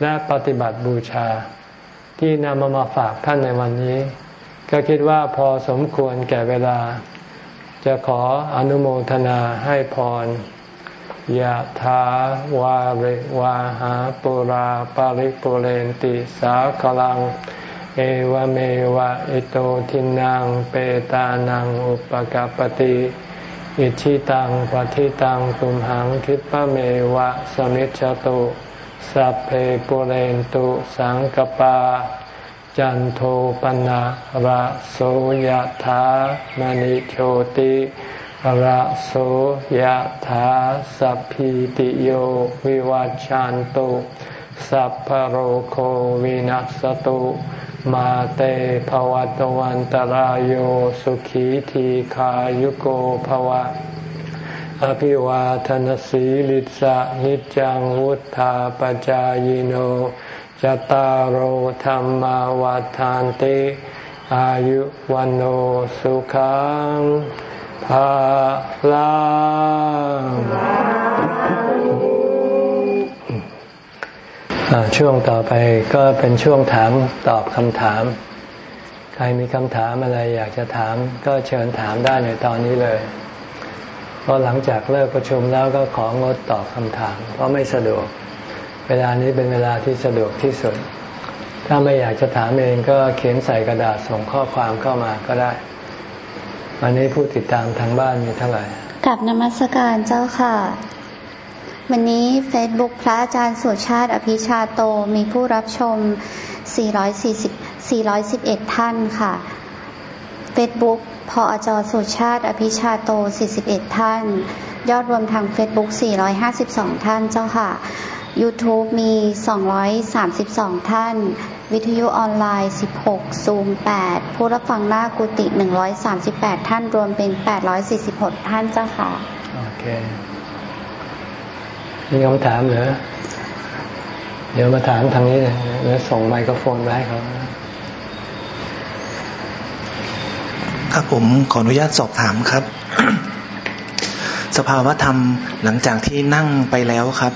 และปฏิบัติบูชา ที่นำมามาฝากท่านในวันนี้ ก็คิดว่าพอสมควรแก่เวลา จะขออนุโมทนาให้พรยะถาวาริวาหาปุราปาริปุเรนติสาคลัง เอวเมวะอิโตทินังเปตานังอุปกปติอิชิตังปฏิตังตุมหังคิปะเมวะสมิจฉตุสัพเพปุเรนตุสังกปา จันโทปนะระโสยธามณิโชติระโสยธาสัพพิติโยวิวัจจันตุสัพพโรโควินัสตุ มาเตภวัตวันตารโยสุขีทีขายุโกภวะ อภิวาทนสีลิสะนิจังวุธาปจายโนจตารโหธรรมวาทานติอายุวันโอสุขังภาลัง ช่วงต่อไปก็เป็นช่วงถามตอบคำถาม ใครมีคำถามอะไรอยากจะถามก็เชิญถามได้ในตอนนี้เลย เพราะหลังจากเลิกประชุมแล้วก็ของดตอบคำถาม เพราะไม่สะดวก เวลานี้เป็นเวลาที่สะดวกที่สุด ถ้าไม่อยากจะถามเองก็เขียนใส่กระดาษส่งข้อความเข้ามาก็ได้ วันนี้ผู้ติดตามทางบ้านมีเท่าไหร่กับนมัสการเจ้าค่ะ วันนี้ Facebook พระอาจารย์สุชาติ อภิชาโตมีผู้รับชม 440 411 ท่านค่ะ Facebook พออจสุชาติ อภิชาโต 41 ท่าน ยอดรวมทาง Facebook 452 ท่านเจ้าค่ะ YouTube มี 232 ท่าน วิทยุออนไลน์ 16ซูม8ผู้รับฟังหน้ากุฏิ138 ท่านรวมเป็น 846 ท่านเจ้าค่ะ โอเค มีคำถามเหรอเดี๋ยวมาถามทางนี้เลยแล้วส่งไมโครโฟนไปให้เขาครับผมขออนุญาตสอบถามครับ สภาวะธรรมหลังจากที่นั่งไปแล้วครับ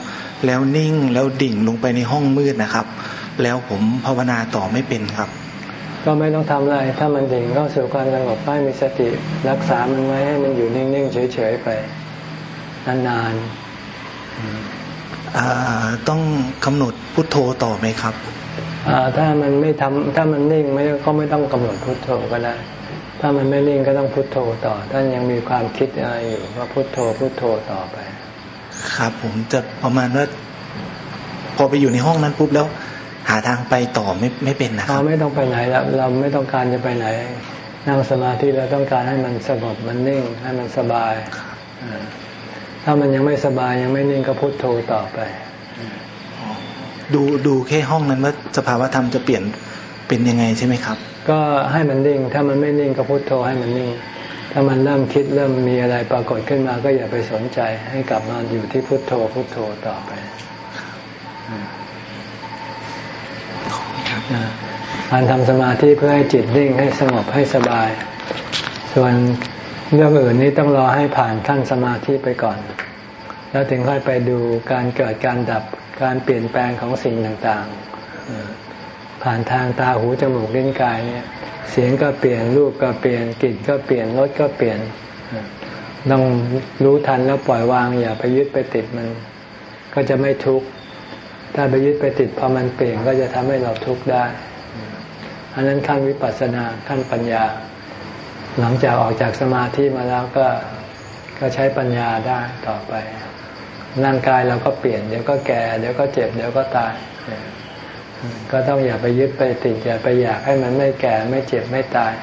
แล้วนิ่งแล้วดิ่งลงไปในห้องมืดนะครับ แล้วผมภาวนาต่อไม่เป็นครับ ก็ไม่ต้องทำอะไร ถ้ามันดิ่งก็สู่การสงบไปมีสติ รักษามันไว้ให้มันอยู่นิ่งๆเฉยๆไปนานๆ ต้องกำหนดพุทโธต่อไหมครับถ้ามันไม่ทำถ้ามันนิ่งไม่ก็ไม่ต้องกำหนดพุทโธก็ได้ ถ้ามันไม่นิ่งก็ต้องพุทโธต่อ ถ้ายังมีความคิดอะไรอยู่ก็พุทโธพุทโธต่อไป ครับ ผมจะประมาณว่าพอไปอยู่ในห้องนั้นปุ๊บแล้วหาทางไปต่อไม่ไม่เป็นนะครับเราไม่ต้องไปไหนแล้วเราไม่ต้องการจะไปไหน นั่งสมาธิเราต้องการให้มันสงบมันนิ่งให้มันสบาย ถ้ามันยังไม่สบายยังไม่นิ่งก็พุโทโธต่อไป ดูดูแค่ห้องนั้นว่าสภาวะธรรมจะเปลี่ยนเป็นยังไงใช่ไหมครับ ก็ให้มันนิ่ง ถ้ามันไม่นิ่งก็พุโทโธให้มันนิ่ง ถ้ามันเริ่มคิดเริ่มมีอะไรปรากฏขึ้นมาก็อย่าไปสนใจ ให้กลับมาอยู่ที่พุโทโธพุโทโธต่อไปการทำสมาธิเพื่อให้จิตนิ่งให้สงบให้สบาย ส่วน เรื่องอื่นนี้ต้องรอให้ผ่านขั้นสมาธิไปก่อน แล้วถึงค่อยไปดูการเกิดการดับการเปลี่ยนแปลงของสิ่งต่างๆ ผ่านทางตาหูจมูกลิ้นกายเนี่ยเสียงก็เปลี่ยนรูปก็เปลี่ยนกลิ่นก็เปลี่ยนรสก็เปลี่ยนต้องรู้ทันแล้วปล่อยวางอย่าไปยึดไปติดมัน ก็จะไม่ทุกข์ถ้าไปยึดไปติดพอมันเปลี่ยนก็จะทำให้เราทุกข์ได้ อันนั้นขั้นวิปัสสนาขั้นปัญญา หลังจากออกจากสมาธิมาแล้วก็ก็ใช้ปัญญาได้ต่อไป ร่างกายเราก็เปลี่ยน เดี๋ยวก็แก่ เดี๋ยวก็เจ็บ เดี๋ยวก็ตาย ก็ต้องอย่าไปยึดไปติดอย่าไปอยากให้มันไม่แก่ไม่เจ็บไม่ตาย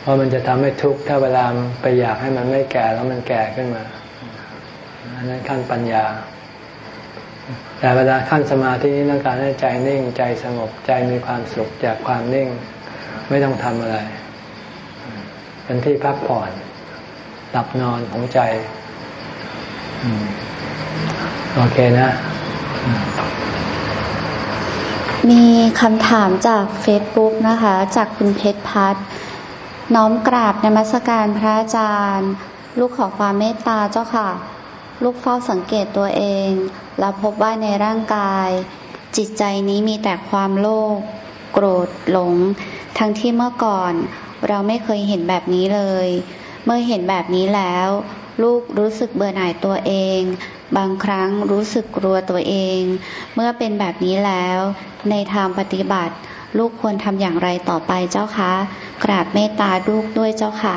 เพราะมันจะทำให้ทุกข์ถ้าเวลาไปอยากให้มันไม่แก่แล้วมันแก่ขึ้นมา อันนั้นขั้นปัญญา แต่เวลาขั้นสมาธินี้ต้องการให้ใจนิ่งใจสงบใจมีความสุขจากความนิ่ง ไม่ต้องทำอะไร เป็นที่พักผ่อนหลับนอนของใจโอเคนะ มีคำถามจากเฟซบุ๊กนะคะ จากคุณเพชรพัฒน้อมกราบในมัสการพระอาจารย์ ลูกขอความเมตตาเจ้าค่ะ ลูกเฝ้าสังเกตตัวเอง แล้วพบว่าในร่างกาย จิตใจนี้มีแต่ความโลภโกรธหลง ทั้งที่เมื่อก่อน เราไม่เคยเห็นแบบนี้เลย เมื่อเห็นแบบนี้แล้ว ลูกรู้สึกเบื่อหน่ายตัวเอง บางครั้งรู้สึกกลัวตัวเอง เมื่อเป็นแบบนี้แล้ว ในทางปฏิบัติ ลูกควรทำอย่างไรต่อไปเจ้าคะ กราบเมตตาลูกด้วยเจ้าค่ะ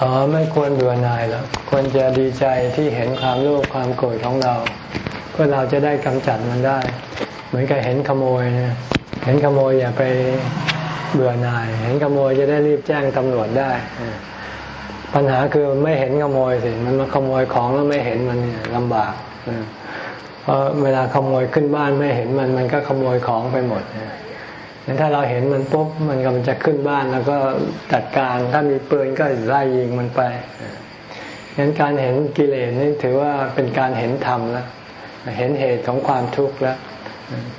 อ๋อไม่ควรเบื่อหน่ายแล้วควรจะดีใจที่เห็นความโลภความโกรธของเรา เพื่อเราจะได้กำจัดมันได้ เหมือนกับเห็นขโมยนะเห็นขโมยอย่าไป เบื่อหน่าย เห็นขโมยจะได้รีบแจ้งตำรวจได้ ปัญหาคือไม่เห็นขโมยสิมันมาขโมยของแล้วไม่เห็นมันลำบากเพราะเวลาขโมยขึ้นบ้านไม่เห็นมันมันก็ขโมยของไปหมดงั้นถ้าเราเห็นมันปุ๊บมันก็มันจะขึ้นบ้านแล้วก็จัดการถ้ามีปืนก็ไล่ยิงมันไปงั้นการเห็นกิเลสนี่ถือว่าเป็นการเห็นธรรมแล้วเห็นเหตุของความทุกข์แล้ว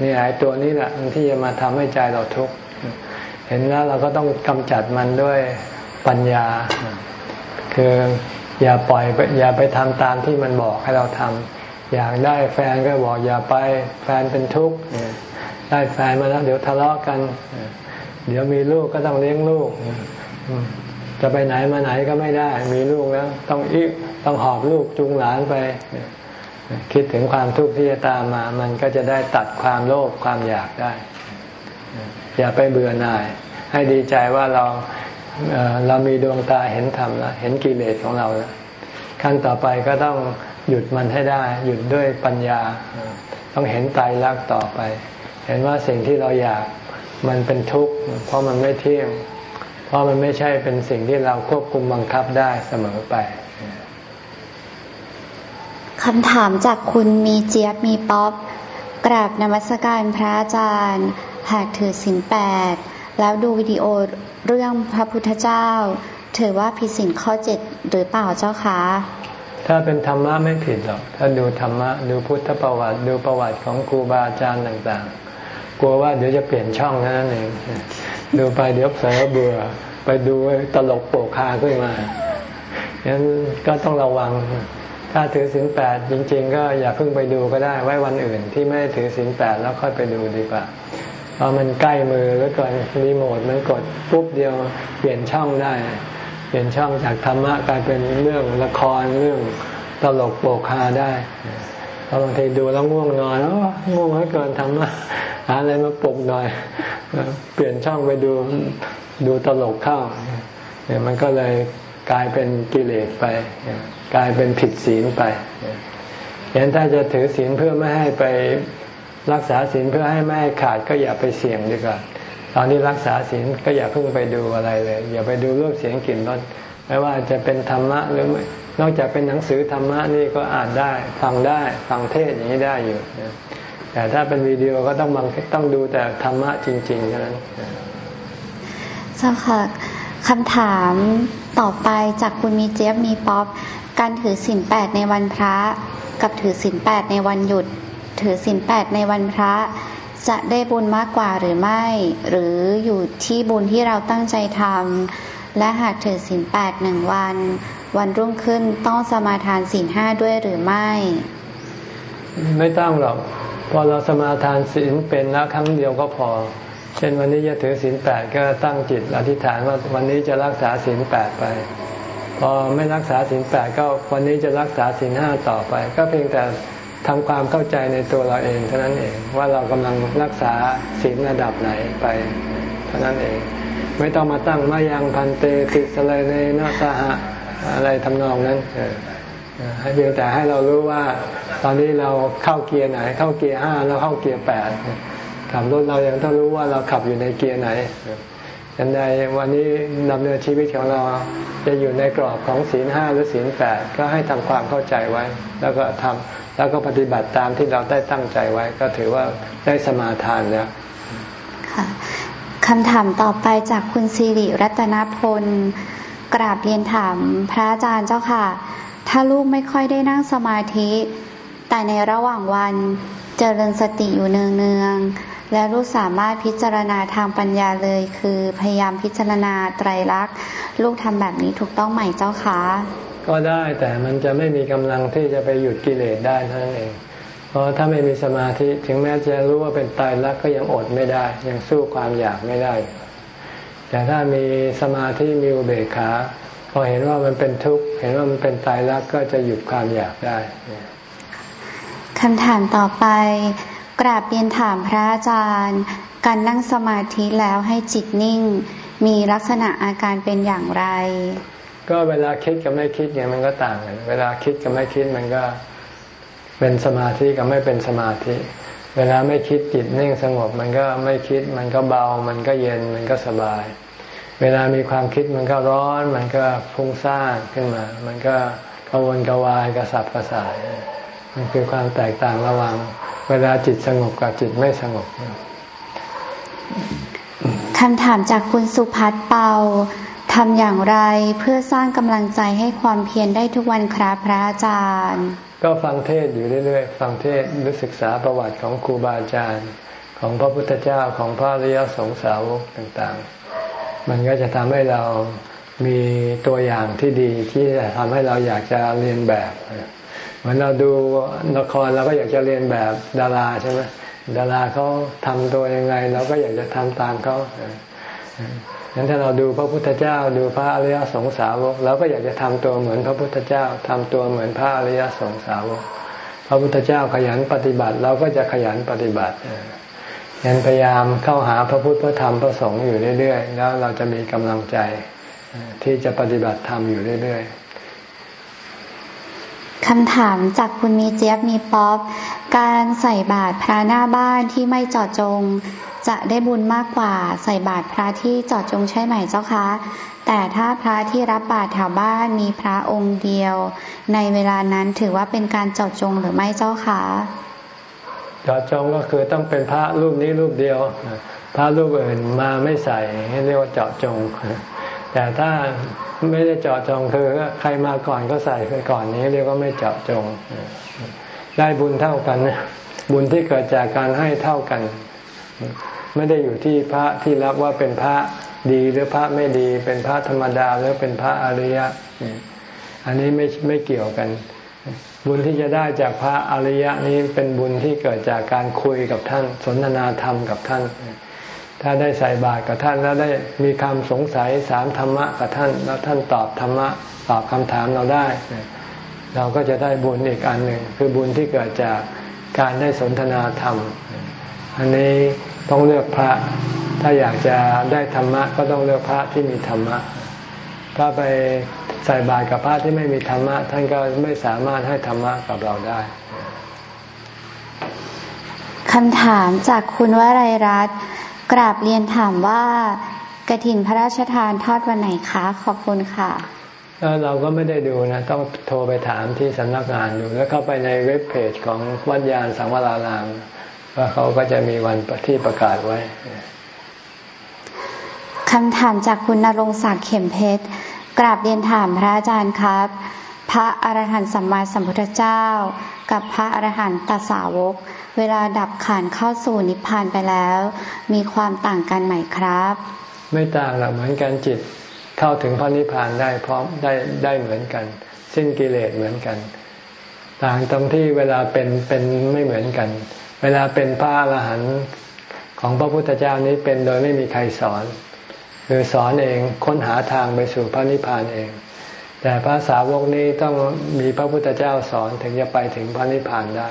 นี่ไอ้ตัวนี้แหละที่จะมาทำให้ใจเราทุกข์ เห็นแล้วเราก็ต้องกำจัดมันด้วยปัญญา คืออย่าปล่อยอย่าไปทำตามที่มันบอกให้เราทำอยากได้แฟนก็บอกอย่าไปแฟนเป็นทุกข์ได้แฟนมาแล้วเดี๋ยวทะเลาะกัน เดี๋ยวมีลูกก็ต้องเลี้ยงลูก จะไปไหนมาไหนก็ไม่ได้ มีลูกแล้วต้องอีกต้องหอบลูกจูงหลานไป คิดถึงความทุกข์ที่จะตามมา มันก็จะได้ตัดความโลภความอยากได้ อย่าไปเบื่อหน่าย ให้ดีใจว่าเราเรามีดวงตาเห็นธรรมแล้วเห็นกิเลสของเราแล้วขั้นต่อไปก็ต้องหยุดมันให้ได้ หยุดด้วยปัญญา ต้องเห็นตายรักต่อไป เห็นว่าสิ่งที่เราอยากมันเป็นทุกข์เพราะมันไม่เที่ยง เพราะมันไม่ใช่เป็นสิ่งที่เราควบคุมบังคับได้เสมอไปคำถามจากคุณมีเจี๊ยบมีป๊อปกราบนมัสการพระอาจารย์ หากถือศีลแปดแล้วดูวิดีโอเรื่องพระพุทธเจ้า ถือว่าผิดศีลข้อเจ็ดหรือเปล่าเจ้าคะถ้าเป็นธรรมะไม่ผิดหรอก ถ้าดูธรรมะ ดูพุทธประวัติ ดูประวัติของครูบาอาจารย์ต่างๆ กลัวว่าเดี๋ยวจะเปลี่ยนช่องนั่นเอง ดูไปเดี๋ยวเผลอเบื่อ ไปดูตลกโปกคาขึ้นมาฉะนั้นก็ต้องระวัง ถ้าถือศีลแปดจริง ๆ ก็อย่าเพิ่งไปดูก็ได้ ไว้วันอื่นที่ไม่ถือศีลแปดแล้วค่อยไปดูดีกว่า เพราะมันใกล้มือแล้วก่อนรีโมทมันกดปุ๊บเดียวเปลี่ยนช่องได้ เปลี่ยนช่องจากธรรมะกลายเป็นเรื่องละครเรื่องตลกโปกคาได้บางทีดูแล้วง่วงนอนง่วงให้เกินธรรมะหาอะไรมาปลุกหน่อย เปลี่ยนช่องไปดูดูตลกเข้าเนี่ยมันก็เลยกลายเป็นกิเลสไป กลายเป็นผิดศีลไปอย่างถ้าจะถือศีลเพื่อไม่ให้ไป รักษาศีลเพื่อให้ไม่ให้ขาดก็อย่าไปเสี่ยงดีกว่าตอนนี้รักษาศีลก็อย่าเพิ่งไปดูอะไรเลย อย่าไปดูรูปเสียงกลิ่นรสไม่ว่าจะเป็นธรรมะหรือไม่นอกจากเป็นหนังสือธรรมะนี่ก็อ่านได้ ฟังได้ฟังเทศอย่างนี้ได้อยู่แต่ถ้าเป็นวิดีโอก็ต้องบังต้องดูแต่ธรรมะจริงๆเท่านั้นเจ้าค่ะคำถามต่อไปจากคุณมีเจี๊ยบมีป๊อปการถือศีลแปดในวันพระ กับถือศีลแปดในวันหยุด ถือศีลแปดในวันพระจะได้บุญมากกว่าหรือไม่ หรืออยู่ที่บุญที่เราตั้งใจทำและหากถือศีลแปดหนึ่งวัน วันรุ่งขึ้นต้องสมาทานศีลห้าด้วยหรือไม่ ไม่ต้องหรอกพอเราสมาทานศีลเป็นแล้วครั้งเดียวก็พอ เช่นวันนี้จะถือศีลแปดก็ตั้งจิตอธิษฐานว่าวันนี้จะรักษาศีลแปดไป พอไม่รักษาศีลแปดก็วันนี้จะรักษาศีลห้าต่อไป ก็เพียงแต่ ทำความเข้าใจในตัวเราเองเท่านั้นเองว่าเรากำลังรักษาศีลระดับไหนไปเท่านั้นเอง ไม่ต้องมาตั้งมายังพันเตติสเลในนาสหะอะไรทำนองนั้นให้เพียงแต่ให้เรารู้ว่า ตอนนี้เราเข้าเกียร์ไหน เข้าเกียร์ห้าแล้วเข้าเกียร์แปดขับรถเรายังต้องรู้ว่าเราขับอยู่ในเกียร์ไหน ยันใดวันนี้ดำเนินชีวิตของเราจะอยู่ในกรอบของศีลห้าหรือศีลแปดก็ให้ทำความเข้าใจไว้ แล้วก็ทำแล้วก็ปฏิบัติตามที่เราได้ตั้งใจไว้ ก็ถือว่าได้สมาทานแล้วค่ะคำถามต่อไปจากคุณสิริรัตนพล กราบเรียนถามพระอาจารย์เจ้าค่ะ ถ้าลูกไม่ค่อยได้นั่งสมาธิ แต่ในระหว่างวันเจริญสติอยู่เนืองๆ และลูกสามารถพิจารณาทางปัญญาเลย คือพยายามพิจารณาไตรลักษณ์ลูกทำแบบนี้ถูกต้องไหมเจ้าคะก็ได้แต่มันจะไม่มีกำลังที่จะไปหยุดกิเลสได้เท่านั้นเอง เพราะถ้าไม่มีสมาธิถึงแม้จะรู้ว่าเป็นตายรักก็ยังอดไม่ได้ ยังสู้ความอยากไม่ได้ แต่ถ้ามีสมาธิมีอุเบกขาพอเห็นว่ามันเป็นทุกข์เห็นว่ามันเป็นตายรักก็จะหยุดความอยากได้คำถามต่อไป กราบเรียนถามพระอาจารย์ การนั่งสมาธิแล้วให้จิตนิ่ง มีลักษณะอาการเป็นอย่างไร ก็เวลาคิดกับไม่คิดเนี่ยมันก็ต่างกัน เวลาคิดกับไม่คิดมันก็เป็นสมาธิกับไม่เป็นสมาธิ เวลาไม่คิดจิตนิ่งสงบ มันก็ไม่คิด มันก็เบา มันก็เย็น มันก็สบาย เวลามีความคิดมันก็ร้อน มันก็พุ่งซ่านขึ้นมา มันก็กวนกวายกระสับกระส่าย มันคือความแตกต่างระหว่างเวลาจิตสงบกับจิตไม่สงบำถามจากคุณสุพัฒน์เปาทำอย่างไรเพื่อสร้างกำลังใจให้ความเพียรได้ทุกวันครับพระอาจารย์ ก็ฟังเทศอยู่เรื่อยๆ ฟังเทศหรือศึกษาประวัติของครูบาอาจารย์ ของพระพุทธเจ้าของพระริยสงสาวกต่างๆ มันก็จะทำให้เรามีตัวอย่างที่ดีที่จะทำให้เราอยากจะเรียนแบบเห มือนเราดูละครเราก็อยากจะเรียนแบบดาราใช่ไหมดาราเขาทำตัวยังไง เราก็อยากจะทำตามเขางั้นถ้าเราดูพระพุทธเจ้า ดูพระอริยสงสาวกเราก็อยากจะทำตัวเหมือนพระพุทธเจ้าทำตัวเหมือนพระอริยสงสาวก พระพุทธเจ้าขยันปฏิบัติ เราก็จะขยันปฏิบัติยันพยายามเข้าหาพระพุทธพระธรรมพระสงฆ์อยู่เรื่อยๆ แล้วเราจะมีกำลังใจที่จะปฏิบัติธรรมอยู่เรื่อยๆ คำถามจากคุณมีเจี๊ยบมีป๊อป การใส่บาตรพระหน้าบ้านที่ไม่จอดจง จะได้บุญมากกว่าใส่บาตรพระที่จอดจงใช่ไหมเจ้าคะ แต่ถ้าพระที่รับบาตรแถวบ้านมีพระองค์เดียว ในเวลานั้นถือว่าเป็นการจอดจงหรือไม่เจ้าคะจอดจงก็คือต้องเป็นพระรูปนี้รูปเดียว พระรูปอื่นมาไม่ใส่เรียกว่าเจาะจง แต่ถ้าไม่ได้เจาะจงคือใครมาก่อนก็ใส่ไปก่อนนี้เรียกว่าไม่เจาะจง ได้บุญเท่ากันบุญที่เกิดจากการให้เท่ากัน ไม่ได้อยู่ที่พระที่รับว่าเป็นพระดีหรือพระไม่ดี เป็นพระธรรมดาหรือเป็นพระอริยะ อันนี้ไม่ไม่เกี่ยวกัน บุญที่จะได้จากพระอริยะนี้เป็นบุญที่เกิดจากการคุยกับท่าน สนทนาธรรมกับท่าน ถ้าได้ใส่บาตรกับท่านแล้วได้มีคำสงสัยสามธรรมะกับท่าน แล้วท่านตอบธรรมะตอบคำถามเราได้ เราก็จะได้บุญอีกอันหนึ่งคือบุญที่เกิดจากการได้สนทนาธรรม อันนี้ต้องเลือกพระ ถ้าอยากจะได้ธรรมะก็ต้องเลือกพระที่มีธรรมะ ถ้าไปใส่บาตรกับพระที่ไม่มีธรรมะ ท่านก็ไม่สามารถให้ธรรมะกับเราได้คำถามจากคุณวรัยรัตน์ กราบเรียนถามว่ากระถินพระราชทานทอดวันไหนคะ ขอบคุณค่ะเราก็ไม่ได้ดูนะ ต้องโทรไปถามที่สำนักงานดู แล้วเข้าไปในเว็บเพจของวัดยานสังวรารามว่าเขาก็จะมีวันที่ประกาศไว้คำถามจากคุณนรงศักดิ์เข็มเพชรกราบเรียนถามพระอาจารย์ครับ พระอรหันต์สัมมาสัมพุทธเจ้า กับพระอรหันตสาวก เวลาดับขันเข้าสู่นิพพานไปแล้ว มีความต่างกันไหมครับ ไม่ต่างหรอกเหมือนกันจิตเข้าถึงพระนิพพานได้พร้อมได้ได้เหมือนกัน สิ้นกิเลสเหมือนกัน ต่างตรงที่เวลาเป็นเป็นไม่เหมือนกัน เวลาเป็นพระอรหันต์ของพระพุทธเจ้านี้เป็นโดยไม่มีใครสอนคือสอนเองค้นหาทางไปสู่พระนิพพานเอง แต่พระสาวกนี้ต้องมีพระพุทธเจ้าสอนถึงจะไปถึงพระนิพพานได้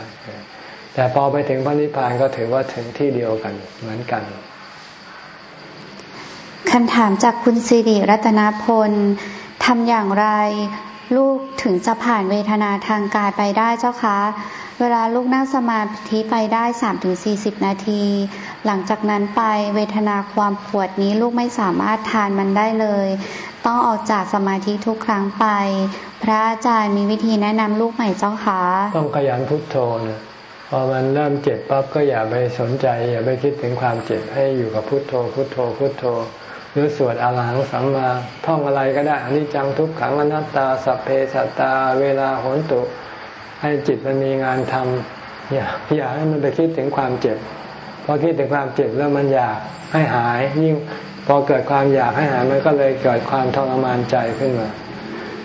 แต่พอไปถึงพระนิพพานก็ถือว่าถึงที่เดียวกันเหมือนกันคำถามจากคุณสิริรัตนพลทำอย่างไรลูกถึงจะผ่านเวทนาทางกายไปได้เจ้าคะ เวลาลูกนั่งสมาธิไปได้สามถึงสี่สิบนาที หลังจากนั้นไปเวทนาความปวดนี้ลูกไม่สามารถทานมันได้เลย ต้องออกจากสมาธิทุกครั้งไป พระอาจารย์มีวิธีแนะนำลูกใหม่เจ้าคะ ต้องขยันพุทโธนะ พอมันเริ่มเจ็บปั๊บก็อย่าไปสนใจ อย่าไปคิดถึงความเจ็บให้อยู่กับพุทโธ พุทโธ พุทโธ หรือสวดอรหังสัมมาท่องอะไรก็ได้อันนี้จังทุกขังอนัตตาสัพเพสัตตา เวลาโหนตุ ให้จิตมันมีงานทำอย่าอย่าให้มันไปคิดถึงความเจ็บพอคิดถึงความเจ็บแล้วมันอยากให้หายยิ่งพอเกิดความอยากให้หายมันก็เลยเกิดความทรมานใจขึ้นมา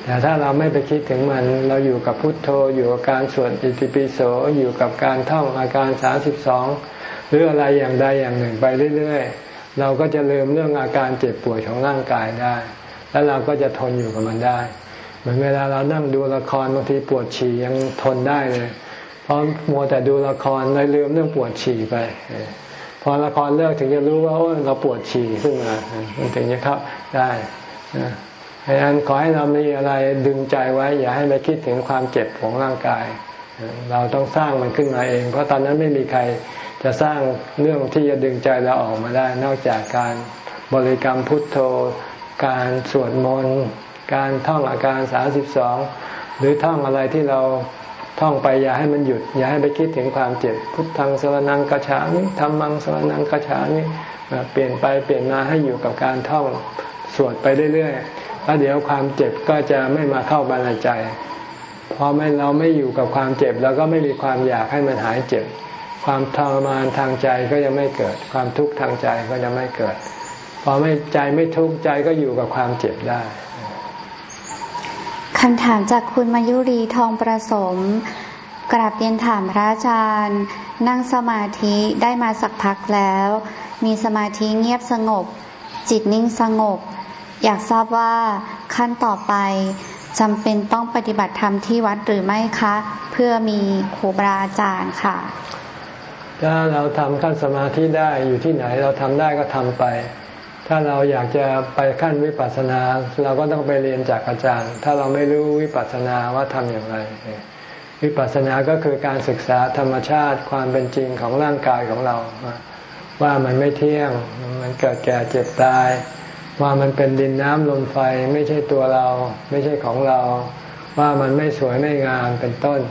แต่ถ้าเราไม่ไปคิดถึงมัน เราอยู่กับพุทโธ อยู่กับการสวดอิติปิโส อยู่กับการท่องอาการสาสิบสองหรืออะไรอย่างใดอย่างหนึ่งไปเรื่อยๆ เราก็จะลืมเรื่องอาการเจ็บป่วยของร่างกายได้ แล้วเราก็จะทนอยู่กับมันได้ เหมือนเวลาเรานั่งดูละครบางทีปวดฉี่ยังทนได้เลย เพราะมัวแต่ดูละครเลยลืมเรื่องปวดฉี่ไปพอละครเลิกถึงจะรู้ว่าเราปวดฉี่ขึ้นมาถึงจะเข้าได้ ดังนั้นขอให้เรามีอะไรดึงใจไว้ อย่าให้ไปคิดถึงความเจ็บของร่างกาย เราต้องสร้างมันขึ้นมาเอง เพราะตอนนั้นไม่มีใครจะสร้างเรื่องที่จะดึงใจเราออกมาได้ นอกจากการบริกรรมพุทโธ การสวดมนต์ การท่องอาการสาสิบสองหรือท่องอะไรที่เราท่องไปอย่าให้มันหยุด อย่าให้ไปคิดถึงความเจ็บ พุทธังสรนังกระฉามิธรรมังสรนังกระฉามิเปลี่ยนไปเปลี่ยนมาให้อยู่กับการท่องสวดไปเรื่อยๆ แล้วเดี๋ยวความเจ็บก็จะไม่มาเข้าบาในใจพอไม่เราไม่อยู่กับความเจ็บเราก็ไม่มีความอยากให้มันหายเจ็บ ความทรมานทางใจก็ยังไม่เกิด ความทุกข์ทางใจก็จะไม่เกิด พอไม่ใจไม่ทุกข์ใจก็อยู่กับความเจ็บได้คำถามจากคุณมายุรีทองประสม กราบเรียนถามพระอาจารย์ นั่งสมาธิได้มาสักพักแล้ว มีสมาธิเงียบสงบ จิตนิ่งสงบ อยากทราบว่าขั้นต่อไปจำเป็นต้องปฏิบัติธรรมที่วัดหรือไม่คะ เพื่อมีครูบาอาจารย์ค่ะ ถ้าเราทำขั้นสมาธิได้อยู่ที่ไหนเราทำได้ก็ทำไป ถ้าเราอยากจะไปขั้นวิปัสสนา เราก็ต้องไปเรียนจากอาจารย์ ถ้าเราไม่รู้วิปัสสนาว่าทำอย่างไร วิปัสสนาก็คือการศึกษาธรรมชาติความเป็นจริงของร่างกายของเรา ว่ามันไม่เที่ยงมันเกิดแก่เจ็บตาย ว่ามันเป็นดินน้ำลมไฟไม่ใช่ตัวเรา ไม่ใช่ของเรา ว่ามันไม่สวยไม่งามเป็นต้น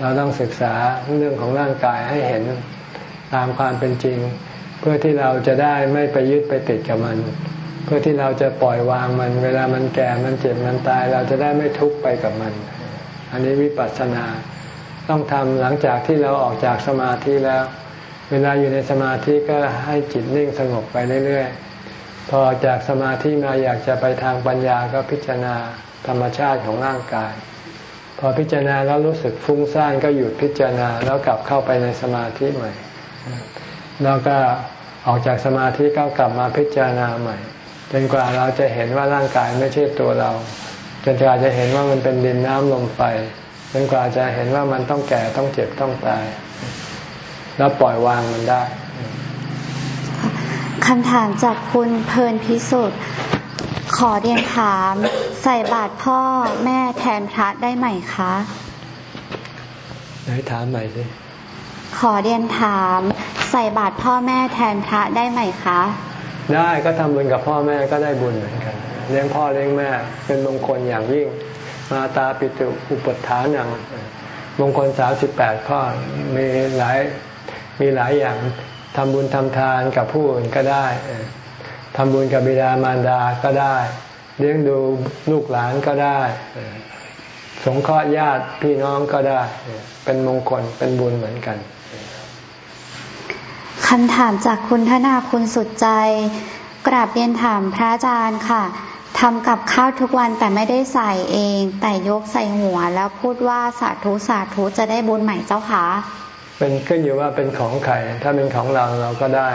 เราต้องศึกษาเรื่องของร่างกายให้เห็นตามความเป็นจริง เพื่อที่เราจะได้ไม่ไปยึดไปติดกับมัน เพื่อที่เราจะปล่อยวางมัน เวลามันแก่มันเจ็บมันตาย เราจะได้ไม่ทุกข์ไปกับมัน อันนี้วิปัสสนาต้องทำหลังจากที่เราออกจากสมาธิแล้ว เวลาอยู่ในสมาธิก็ให้จิตนิ่งสงบไปเรื่อยๆ พอจากสมาธิมาอยากจะไปทางปัญญาก็พิจารณาธรรมชาติของร่างกาย พอพิจารณาแล้วรู้สึกฟุ้งซ่านก็หยุดพิจารณาแล้วกลับเข้าไปในสมาธิใหม่ แล้วก็ออกจากสมาธิก็กลับมาพิจารณาใหม่ จนกว่าเราจะเห็นว่าร่างกายไม่ใช่ตัวเรา จนกว่าจะเห็นว่ามันเป็นดินน้ำลมไฟจนกว่าจะเห็นว่ามันต้องแก่ต้องเจ็บต้องตาย แล้วปล่อยวางมันได้ คำถามจากคุณเพลินพิสุทธิ์ขอเรียนถาม ใส่บาตรพ่อแม่แทนพระได้ไหมคะไหนถามใหม่สิขอเรียนถาม ใส่บาตรพ่อแม่แทนพระได้ไหมคะ ได้ก็ทำบุญกับพ่อแม่ก็ได้บุญเหมือนกัน เลี้ยงพ่อเลี้ยงแม่เป็นมงคลอย่างยิ่ง มาตาปิตุอุปทานัง มงคลสาสิบแปดข้อมีหลายมีหลายอย่าง ทำบุญทำทานกับผู้อื่นก็ได้ทำบุญกับบิดามารดาก็ได้ เลี้ยงดูลูกหลานก็ได้ สงเคราะห์ญาติพี่น้องก็ได้ เป็นมงคลเป็นบุญเหมือนกันคำถามจากคุณธนาคุณสุดใจ กราบเรียนถามพระอาจารย์ค่ะทำกับข้าวทุกวันแต่ไม่ได้ใส่เอง แต่ยกใส่หัวแล้วพูดว่าสาธุสาธุจะได้บุญใหม่เจ้าค่ะ เป็นขึ้นอยู่ว่าเป็นของใครถ้าเป็นของเราเราก็ได้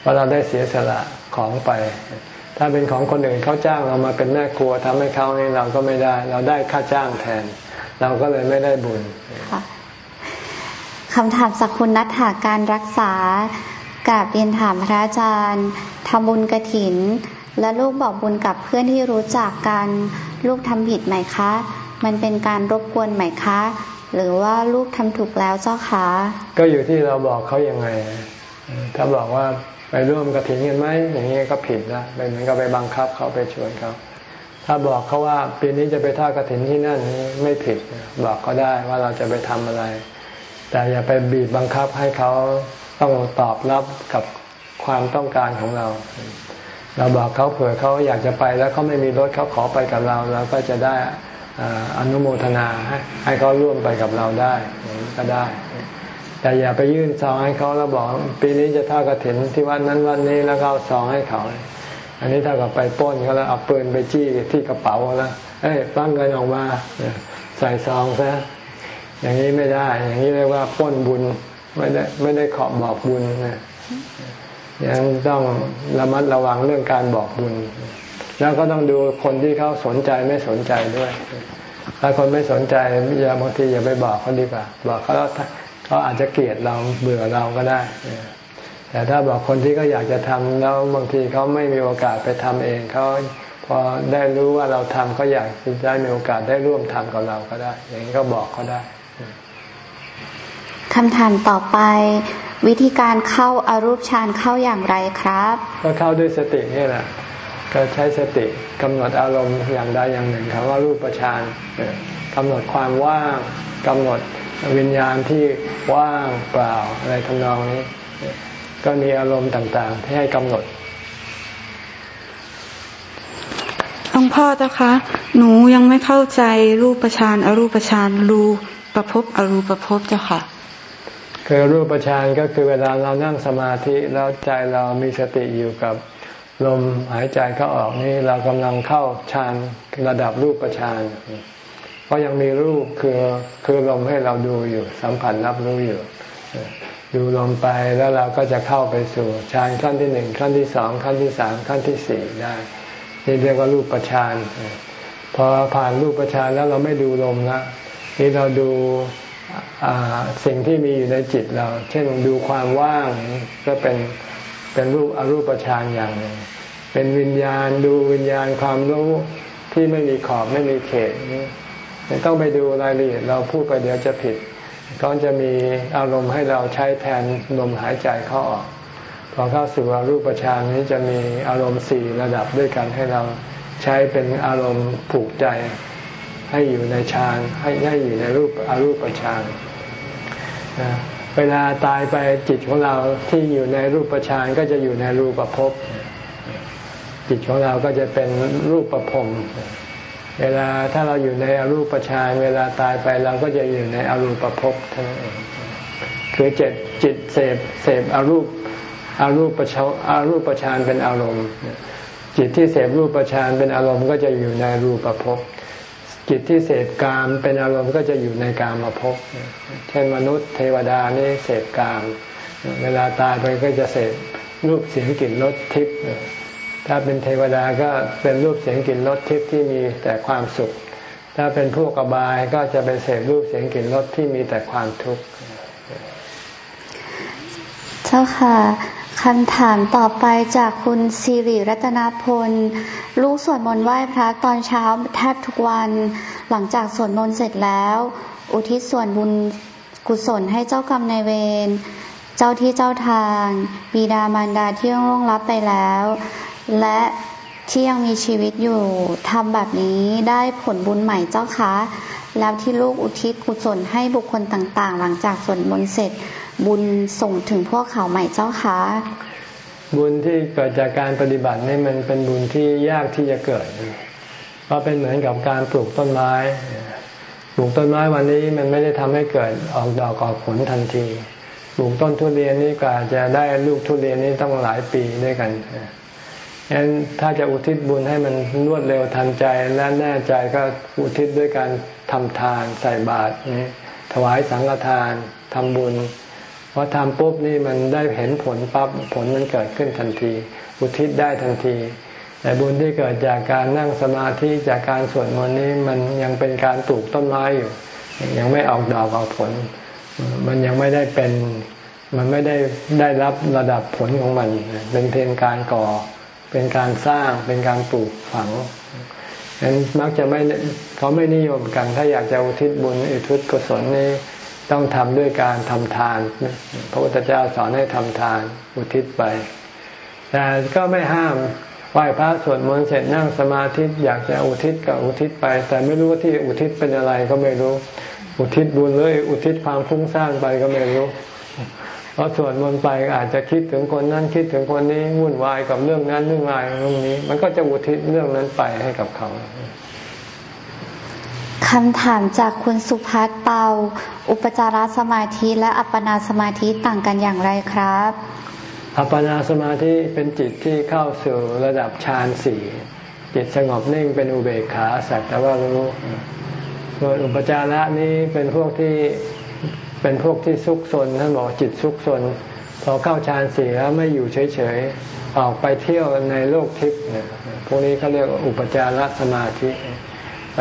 เพราะเราได้เสียสละของไป ถ้าเป็นของคนอื่นเขาจ้างเรามาเป็นแม่ครัวทำให้เขานี่เราก็ไม่ได้ เราได้ค่าจ้างแทน เราก็เลยไม่ได้บุญคำถามสักคุณนัทหาการรักษากับเรียนถามพระอาจารย์ทำบุญกระถิน และลูกบอกบุญกับเพื่อนที่รู้จักกัน ลูกทำผิดไหมคะ มันเป็นการรบกวนไหมคะ หรือว่าลูกทำถูกแล้วเจ้าคะก็อยู่ที่เราบอกเขายังไง ถ้าบอกว่าไปร่วมกระถิ่นกันไหมอย่างนี้ก็ผิดนะไปเหมือนกับไปบังคับเขาไปชวนเขาถ้าบอกเขาว่าปีนี้จะไปทอดกระถิ่นที่นั่นไม่ผิดบอกเขาได้ว่าเราจะไปทำอะไร แต่อย่าไปบีบบังคับให้เขาต้องตอบรับกับความต้องการของเรา เราบอกเขาเผื่อเขาอยากจะไปแล้วเขาไม่มีรถเขาขอไปกับเราเราก็จะได้ อนุโมทนาให้ให้เขาร่วมไปกับเราได้ก็ได้ แต่อย่าไปยื่นซองให้เขาแล้วบอกปีนี้จะท่ากระถินที่วันนั้นวันนี้แล้วก็เอาซองให้เขา อันนี้ถ้ากับไปป้นเขาแล้วเอาปืนไปจี้ที่กระเป๋าแล้วเอ้ยปั้งเงินออกมาใส่ซองซะอย่างนี้ไม่ได้ อย่างนี้เรียกว่าป้นบุญไม่ได้ไม่ได้ขอบบอกบุญนะยังต้องระมัดระวังเรื่องการบอกบุญ แล้วก็ต้องดูคนที่เขาสนใจไม่สนใจด้วย ถ้าคนไม่สนใจอย่าบางทีอย่าไปบอกเขาดีกว่า บอกเขาแล้วเขาอาจจะเกลียดเราเบื่อเราก็ได้ แต่ถ้าบอกคนที่เขาอยากจะทำแล้วบางทีเขาไม่มีโอกาสไปทำเองเขาพอได้รู้ว่าเราทำเขาอยากจะได้มีโอกาสได้ร่วมทำกับเราก็ได้ อย่างนี้ก็บอกเขาได้คำถามต่อไปวิธีการเข้าอารูปฌานเข้าอย่างไรครับ ก็เข้าด้วยสตินี่แหละ ก็ใช้สติกำหนดอารมณ์อย่างใดอย่างหนึ่งคำว่ารูปฌานกำหนดความว่างกำหนดวิญญาณที่ว่างเปล่าอะไรทำนองนี้ ก็มีอารมณ์ต่างๆ ที่ให้กำหนดหลวงพ่อเจ้าคะหนูยังไม่เข้าใจรูปฌานอรูปฌานรูประพบอรูประพบเจ้าค่ะคือรูปฌานก็คือเวลาเรานั่งสมาธิแล้วใจเรามีสติอยู่กับ ลมหายใจเข้าออกนี่เรากำลังเข้าฌานระดับรูปฌานเพราะยังมีรูปคือคือลมให้เราดูอยู่ สัมผัสรับรู้อยู่ ดูลมไปแล้วเราก็จะเข้าไปสู่ฌานขั้นที่หนึ่งขั้นที่สองขั้นที่สามขั้นที่สี่ได้นี่เรียกว่ารูปฌานพอผ่านรูปฌานแล้วเราไม่ดูลมละนี่เราดูสิ่งที่มีอยู่ในจิตเรา เช่นดูความว่างก็เป็น เป็นรูปอรูปฌานอย่างหนึ่ง เป็นวิญญาณดูวิญญาณความรู้ที่ไม่มีขอบไม่มีเขตนี่ต้องไปดูรายละเอียดเราพูดไปเดี๋ยวจะผิดก็จะมีอารมณ์ให้เราใช้แทนลมหายใจเข้าออกพอเข้าสู่อรูปฌานนี้จะมีอารมณ์สี่ระดับด้วยกันให้เราใช้เป็นอารมณ์ผูกใจให้อยู่ในฌานให้ให้อยู่ในรูปอรูปฌาน เวลาตายไปจิตของเราที่อยู่ในรูปฌานก็จะอยู่ในรูปภพจิตของเราก็จะเป็นรูปประพรมเวลาถ้าเราอยู่ในอรูปฌานเวลาตายไปเราก็จะอยู่ในอรูปภพทั้งนั้นเองคือจิตจิตเสพเสพอรูปอารูปฌาอารูปฌานเป็นอารมณ์ จิตที่เสพรูปฌานเป็นอารมณ์ก็จะอยู่ในรูปภพ จิตที่เสพกามเป็นอารมณ์ก็จะอยู่ในกามภพเช่นมนุษย์เทวดานี่เสพกาม เวลาตายไปก็จะเสพรูปเสียงกลิ่นรสทิพย์ถ้าเป็นเทวดาก็เป็นรูปเสียงกลิ่นรสทิพย์ที่มีแต่ความสุข ถ้าเป็นผู้กบายก็จะเป็นเสพรูปเสียงกลิ่นรสที่มีแต่ความทุกข์ เจ้าค่ะ คำถามต่อไปจากคุณสิริรัตนพล ลูกสวดมนต์ไหว้พระตอนเช้าแทบทุกวัน หลังจากสวดมนต์เสร็จแล้ว อุทิศส่วนบุญกุศลให้เจ้ากรรมนายเวร เจ้าที่เจ้าทาง บิดามารดาที่ร่วงรับไปแล้ว และที่ยังมีชีวิตอยู่ทำแบบนี้ได้ผลบุญใหม่เจ้าคะ แล้วที่ลูกอุทิศกุศลให้บุคคลต่างๆ หลังจากสวดมนต์เสร็จ บุญส่งถึงพวกเขาใหม่เจ้าคะ บุญที่เกิดจากการปฏิบัตินี่มันเป็นบุญที่ยากที่จะเกิด เพราะเป็นเหมือนกับการปลูกต้นไม้ ปลูกต้นไม้วันนี้มันไม่ได้ทำให้เกิดออกดอกออกผลทันที ปลูกต้นทุเรียนนี่กว่าจะได้ลูกทุเรียนนี่ต้องหลายปีด้วยกันฉะนั้นถ้าจะอุทิศบุญให้มันรวดเร็วทันใจและแน่ใจก็อุทิศด้วยการทำทานใส่บาตรถวายสังฆทานทำบุญ พอทำปุ๊บนี่มันได้เห็นผลปั๊บผลมันเกิดขึ้นทันที อุทิศได้ทันที แต่บุญที่เกิดจากการนั่งสมาธิจากการสวดมนต์นี้มันยังเป็นการปลูกต้นไม้อยู่ ยังไม่ออกดอกออกผล มันยังไม่ได้เป็นมันไม่ได้ได้รับระดับผลของมัน เป็นเพียงการก่อ เป็นการสร้าง เป็นการปลูกฝังฉะนั้นมักจะไม่เขาไม่นิยมกัน ถ้าอยากจะอุทิศบุญอุทิศกุศลนี้ ต้องทำด้วยการทำทาน พระพุทธเจ้าสอนให้ทำทานอุทิศไป แต่ก็ไม่ห้ามไหว้พระสวดมนต์เสร็จนั่งสมาธิอยากจะอุทิศก็อุทิศไป แต่ไม่รู้ว่าที่อุทิศเป็นอะไรก็ไม่รู้ อุทิศบุญเลยอุทิศความฟุ้งซ่านไปก็ไม่รู้เพราะสวดมนต์ไปอาจจะคิดถึงคนนั้นคิดถึงคนนี้วุ่นวายกับเรื่องนั้นเรื่องอะไรตรงนี้ มันก็จะอุทิศเรื่องนั้นไปให้กับเขา คำถามจากคุณสุภัสเปา อุปจารสมาธิและอัปปนาสมาธิต่างกันอย่างไรครับ อัปปนาสมาธิเป็นจิตที่เข้าสู่ระดับฌานสี่จิตสงบนิ่งเป็นอุเบกขาสักแต่ว่ารู้ส่วนอุปจาระนี้เป็นพวกที่เป็นพวกที่ซุกซนท่านบอกจิตซุกซนพอเข้าฌานสี่แล้วไม่อยู่เฉยๆออกไปเที่ยวในโลกทิพย์พวกนี้เขาเรียกอุปจารสมาธิ ไป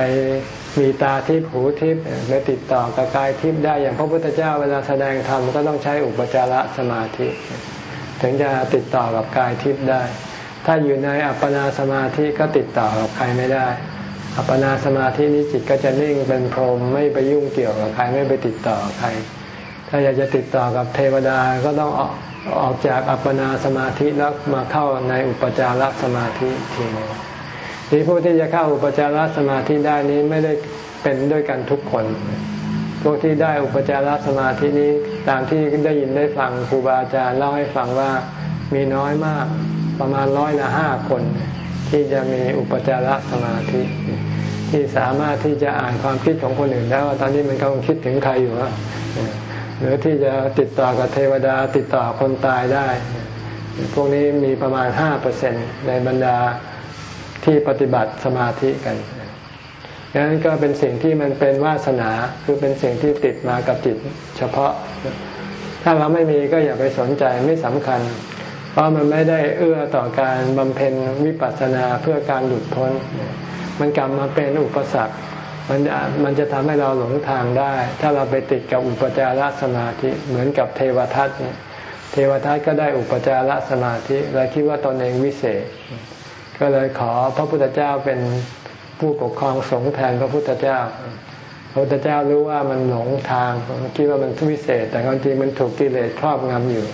มีตาทิพหูทิพย์ไปติดต่อกับกายทิพได้อย่างพระพุทธเจ้าเวลาแสดงธรรมก็ต้องใช้อุปจารสมาธิ ถึงจะติดต่อกับกายทิพได้ ถ้าอยู่ในอัปปนาสมาธิก็ติดต่อกับใครไม่ได้ อัปปนาสมาธินี้จิตก็จะนิ่งเป็นพรหมไม่ไปยุ่งเกี่ยวกับใครไม่ไปติดต่อใคร ถ้าอยากจะติดต่อกับเทวดาก็ต้องออกออกจากอัปปนาสมาธิแล้วมาเข้าในอุปจารสมาธิทีนึง ที่ผู้ที่จะเข้าอุปจารสมาธิได้นี้ไม่ได้เป็นด้วยกันทุกคน พวกที่ได้อุปจารสมาธินี้ตามที่ได้ยินได้ฟังครูบาอาจารย์เล่าให้ฟังว่ามีน้อยมากประมาณร้อยละห้าคน ที่จะมีอุปจารสมาธิ ที่สามารถที่จะอ่านความคิดของคนอื่นได้ว่าตอนนี้มันกำลังคิดถึงใครอยู่หรือที่จะติดต่อกับเทวดาติดต่อคนตายได้ พวกนี้มีประมาณห้าเปอร์เซ็นในบรรดา ที่ปฏิบัติสมาธิกันดังนั้นก็เป็นสิ่งที่มันเป็นวาสนาคือเป็นสิ่งที่ติดมากับจิตเฉพาะ ถ้าเราไม่มีก็อย่าไปสนใจไม่สำคัญ เพราะมันไม่ได้เอื้อต่อการบำเพ็ญวิปัสสนาเพื่อการหลุดพ้น มันกลับมาเป็นอุปสรรคมันมันจะทำให้เราหลงทางได้ ถ้าเราไปติดกับอุปจารสมาธิเหมือนกับเทวทัตเทวทัตก็ได้อุปจารสมาธิและคิดว่าตนเองวิเศษ ก็เลยขอพระพุทธเจ้าเป็นผู้ปกครองสงฆ์แทนพระพุทธเจ้า พระพุทธเจ้ารู้ว่ามันหลงทางคิดว่ามันวิเศษ แต่ความจริงมันถูกกิเลสครอบงำอยู่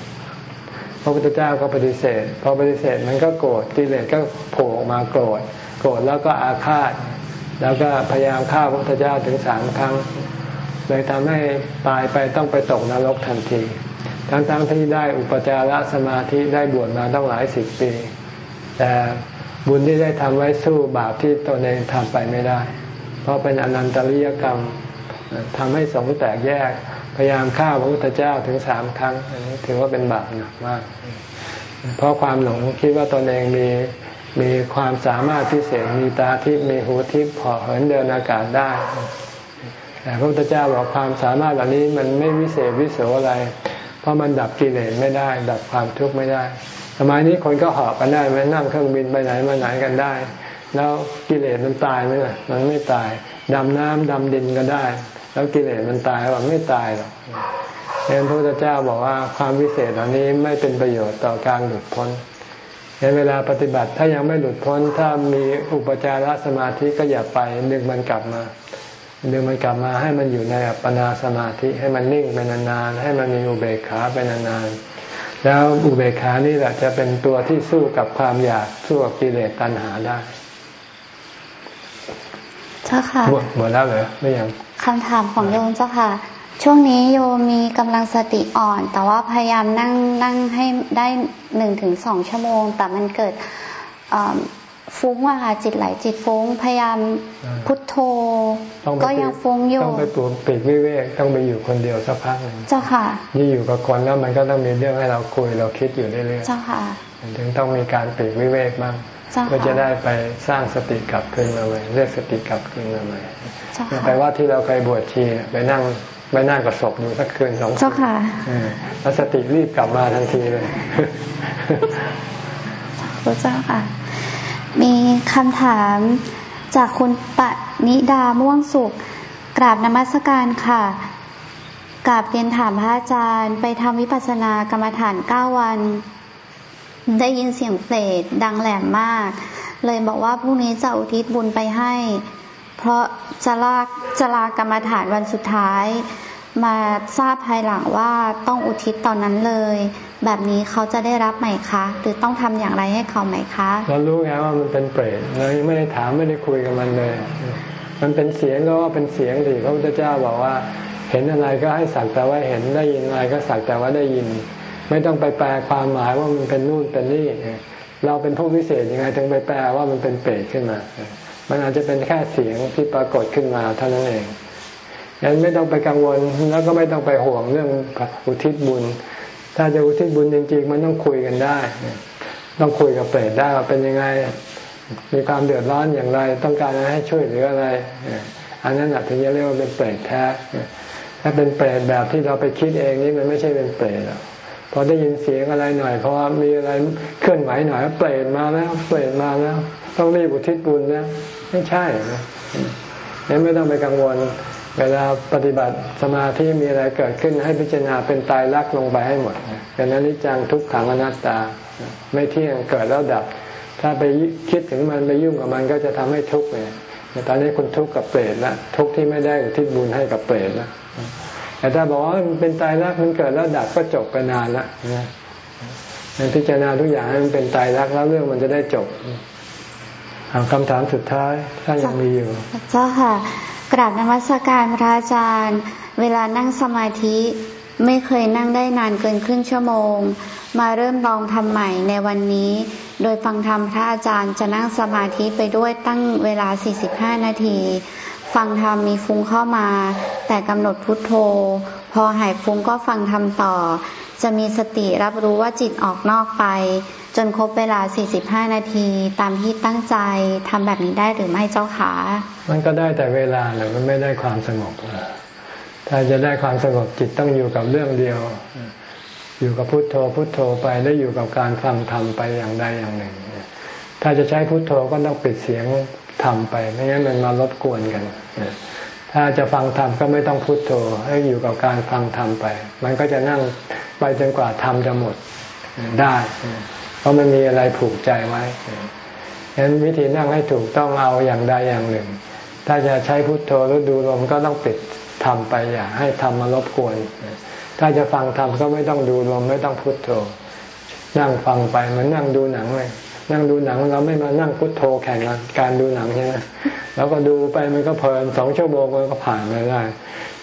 พระพุทธเจ้าก็ปฏิเสธ พอปฏิเสธมันก็โกรธกิเลสก็โผล่ออกมาโกรธ โกรธแล้วก็อาฆาต แล้วก็พยายามฆ่าพระพุทธเจ้าถึงสามครั้ง เลยทำให้ตายไปต้องไปตกนรกทันที ทั้งๆทที่ได้อุปจารสมาธิได้บวชมาตั้งหลายสิบปี แต่ บุญที่ได้ทำไว้สู้บาปที่ตนเองทำไปไม่ได้ เพราะเป็นอนันตริยกรรมทำให้สงแตกแยก พยายามฆ่าพระพุทธเจ้าถึงสามครั้งอันนี้ถือว่าเป็นบาปหนักมาก เพราะความหลงคิดว่าตนเองมีมีความสามารถพิเศษมีตาทิพย์มีหูทิพย์พอเหินเดินอากาศได้แต่พระพุทธเจ้าบอกความสามารถเหล่านี้มันไม่วิเศษวิโสอะไร เพราะมันดับกิเลสไม่ได้ ดับความทุกข์ไม่ได้ สมัยนี้คนก็หอบกันได้ไหมนั่งเครื่องบินไปไหนมาไหนกันได้ แล้วกิเลสมันตายไหมล่ะมันไม่ตายดำน้ำดำดินก็ได้ แล้วกิเลสมันตายว่าไม่ตายหรอกเองพระพุทธเจ้าบอกว่าความวิเศษเหล่านี้ไม่เป็นประโยชน์ต่อการหลุดพ้นในเวลาปฏิบัติถ้ายังไม่หลุดพ้น ถ้ามีอุปจารสมาธิก็อย่าไปดึงมันกลับมาดึงมันกลับมาให้มันอยู่ในอัปปนาสมาธิให้มันนิ่งไปนานๆให้มันมีอุเบกขาไปนานๆ แล้วอุเบกขานี่แหละจะเป็นตัวที่สู้กับความอยากสู้กับกิเลสตัณหาได้เจ้าค่ะหมดแล้วเหรอไม่ยังคำถามของโยมเจ้าค่ะ ช่วงนี้โยมมีกำลังสติอ่อน แต่ว่าพยายามนั่งนั่งให้ได้หนึ่งถึงสองชั่วโมง แต่มันเกิด ฟุ้งอะค่ะจิตไหลจิตฟุ้งพยายามพุทโธ ก็ยังฟุ้งอยู่ต้องไปปลูกปิดวิเวกต้องไปอยู่คนเดียวสักพักหนึ่งเจ้าค่ะนี่อยู่กับคนแล้วมันก็ต้องมีเรื่องให้เราคุยเราคิดอยู่เรื่อยๆเจ้าค่ะถึงต้องมีการปิดวิเวกบ้างเพื่อจะได้ไปสร้างสติกลับคืนมาใหม่เรียกสติกลับคืนมาใหม่ไปว่าที่เราเคยบวชชีไปนั่งไปนั่งกับศพอยู่สักคืนสองคืนเจ้าค่ะแล้วสติรีบกลับมาทันทีเลยพระเจ้าค่ะ มีคำถามจากคุณปณิดาม่วงสุข กราบนมัสการค่ะกราบเรียนถามพระอาจารย์ ไปทำวิปัสสนากรรมฐานเก้าวัน ได้ยินเสียงเปรตดังแหลมมาก เลยบอกว่าพรุ่งนี้จะอุทิศบุญไปให้ เพราะจะลากจะลากรรมฐานวันสุดท้าย มาทราบภายหลังว่าต้องอุทิศตอนนั้นเลย แบบนี้เขาจะได้รับไหมคะ หรือต้องทำอย่างไรให้เขาไหมคะเรารู้ไงว่ามันเป็นเปรตเรายังไม่ได้ถามไม่ได้คุยกับมันเลย มันเป็นเสียงก็ว่าเป็นเสียงดิพระพุทธเจ้าบอกว่า เห็นอะไรก็ให้สักแต่ว่าเห็นได้ยินอะไรก็สักแต่ว่าได้ยิน ไม่ต้องไปแปลความหมายว่ามันเป็นนู่นเป็นนี่เราเป็นผู้พิเศษยังไงถึงไปแปลว่ามันเป็นเปรตขึ้นมา มันอาจจะเป็นแค่เสียงที่ปรากฏขึ้นมาเท่านั้นเองงั้นไม่ต้องไปกังวลแล้วก็ไม่ต้องไปห่วงเรื่องอุทิศบุญ ถ้าจะอุทิศบุญจริงๆ มันต้องคุยกันได้ ต้องคุยกับเปรตได้ว่าเป็นยังไง มีความเดือดร้อนอย่างไร ต้องการให้ช่วยเหลืออะไร อันนั้นถึงจะเรียกว่าเป็นเปรตแท้ ถ้าเป็นเปรตแบบที่เราไปคิดเองนี่มันไม่ใช่เป็นเปรตหรอกพอได้ยินเสียงอะไรหน่อยพราะว่ามีอะไรเคลื่อนไหวหน่อยเปรตมาแล้วเปรตมาแล้ว ต้องรีบอุทิศบุญแล้วไม่ใช่นะนี่ไม่ต้องไปกังวล เวลาปฏิบัติสมาธิมีอะไรเกิดขึ้นให้พิจารณาเป็นตายรักลงไปให้หมดเป็นอนิจจังทุกขังอนัตตา ไม่เที่ยงเกิดแล้วดับ ถ้าไปคิดถึงมันไปยุ่งกับมันก็จะทำให้ทุกข์เลยตอนนี้คุณทุกข์กับเปรตแล้วทุกข์ที่ไม่ได้อุทิศบุญให้กับเปรตแล้วแต่ถ้าบอกว่ามันเป็นตายรักมันเกิดแล้วดับก็จบไปนานละนะพิจารณาทุกอย่างให้มันเป็นตายรักแล้วเรื่องมันจะได้จบคำถามสุดท้ายถ้ายังมีอยู่เจ้าค่ะ กราบนมัสการพระอาจารย์ เวลานั่งสมาธิไม่เคยนั่งได้นานเกินครึ่งชั่วโมง มาเริ่มลองทำใหม่ในวันนี้ โดยฟังธรรมพระอาจารย์จะนั่งสมาธิไปด้วยตั้งเวลา 45 นาที ฟังธรรมมีฟุ้งเข้ามา แต่กำหนดพุทโธ พอหายฟุ้งก็ฟังธรรมต่อ จะมีสติรับรู้ว่าจิตออกนอกไป จนครบเวลา 45 นาที ตามที่ตั้งใจทำแบบนี้ได้หรือไม่เจ้าคะมันก็ได้แต่เวลาแต่มันไม่ได้ความสงบ ถ้าจะได้ความสงบจิตต้องอยู่กับเรื่องเดียว อยู่กับพุทโธพุทโธไปได้อยู่กับการฟังธรรมไปอย่างใดอย่างหนึ่ง ถ้าจะใช้พุทโธก็ต้องปิดเสียงธรรมไป ไม่งั้นมันมารบกวนกัน ถ้าจะฟังธรรมก็ไม่ต้องพุทโธให้อยู่กับการฟังธรรมไป มันก็จะนั่งไปจนกว่าธรรมจะหมดได้ เพราะมันมีอะไรผูกใจไว้ฉะนั้นวิธีนั่งให้ถูกต้องเอาอย่างใดอย่างหนึ่ง ถ้าจะใช้พุทโธหรือดูลมก็ต้องปิดทำไปอย่าให้ทำมารบกวน ถ้าจะฟังทำก็ไม่ต้องดูลมไม่ต้องพุทโธ นั่งฟังไปเหมือนนั่งดูหนังเลย นั่งดูหนังเราไม่มานั่งพุทโธแข่งการดูหนังใช่ไหมแล้วก็ดูไปมันก็เพลินสองชั่วโมงมันก็ผ่านไปได้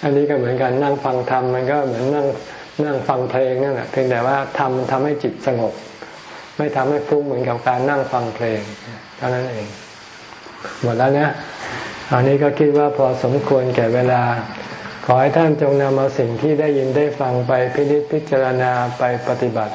อันนี้ก็เหมือนกันนั่งฟังธรรมมันก็เหมือนนั่งนั่งฟังเพลงนั่นแหละเพียงแต่ว่าทำทำให้จิตสงบ ไม่ทำให้ฟุ้งเหมือนกับการนั่งฟังเพลงเท่านั้นเอง หมดแล้วนี่ยอันนี้ก็คิดว่าพอสมควรแก่เวลา ขอให้ท่านจงนำเอาสิ่งที่ได้ยินได้ฟังไปพิจิตพิจารณาไปปฏิบัติ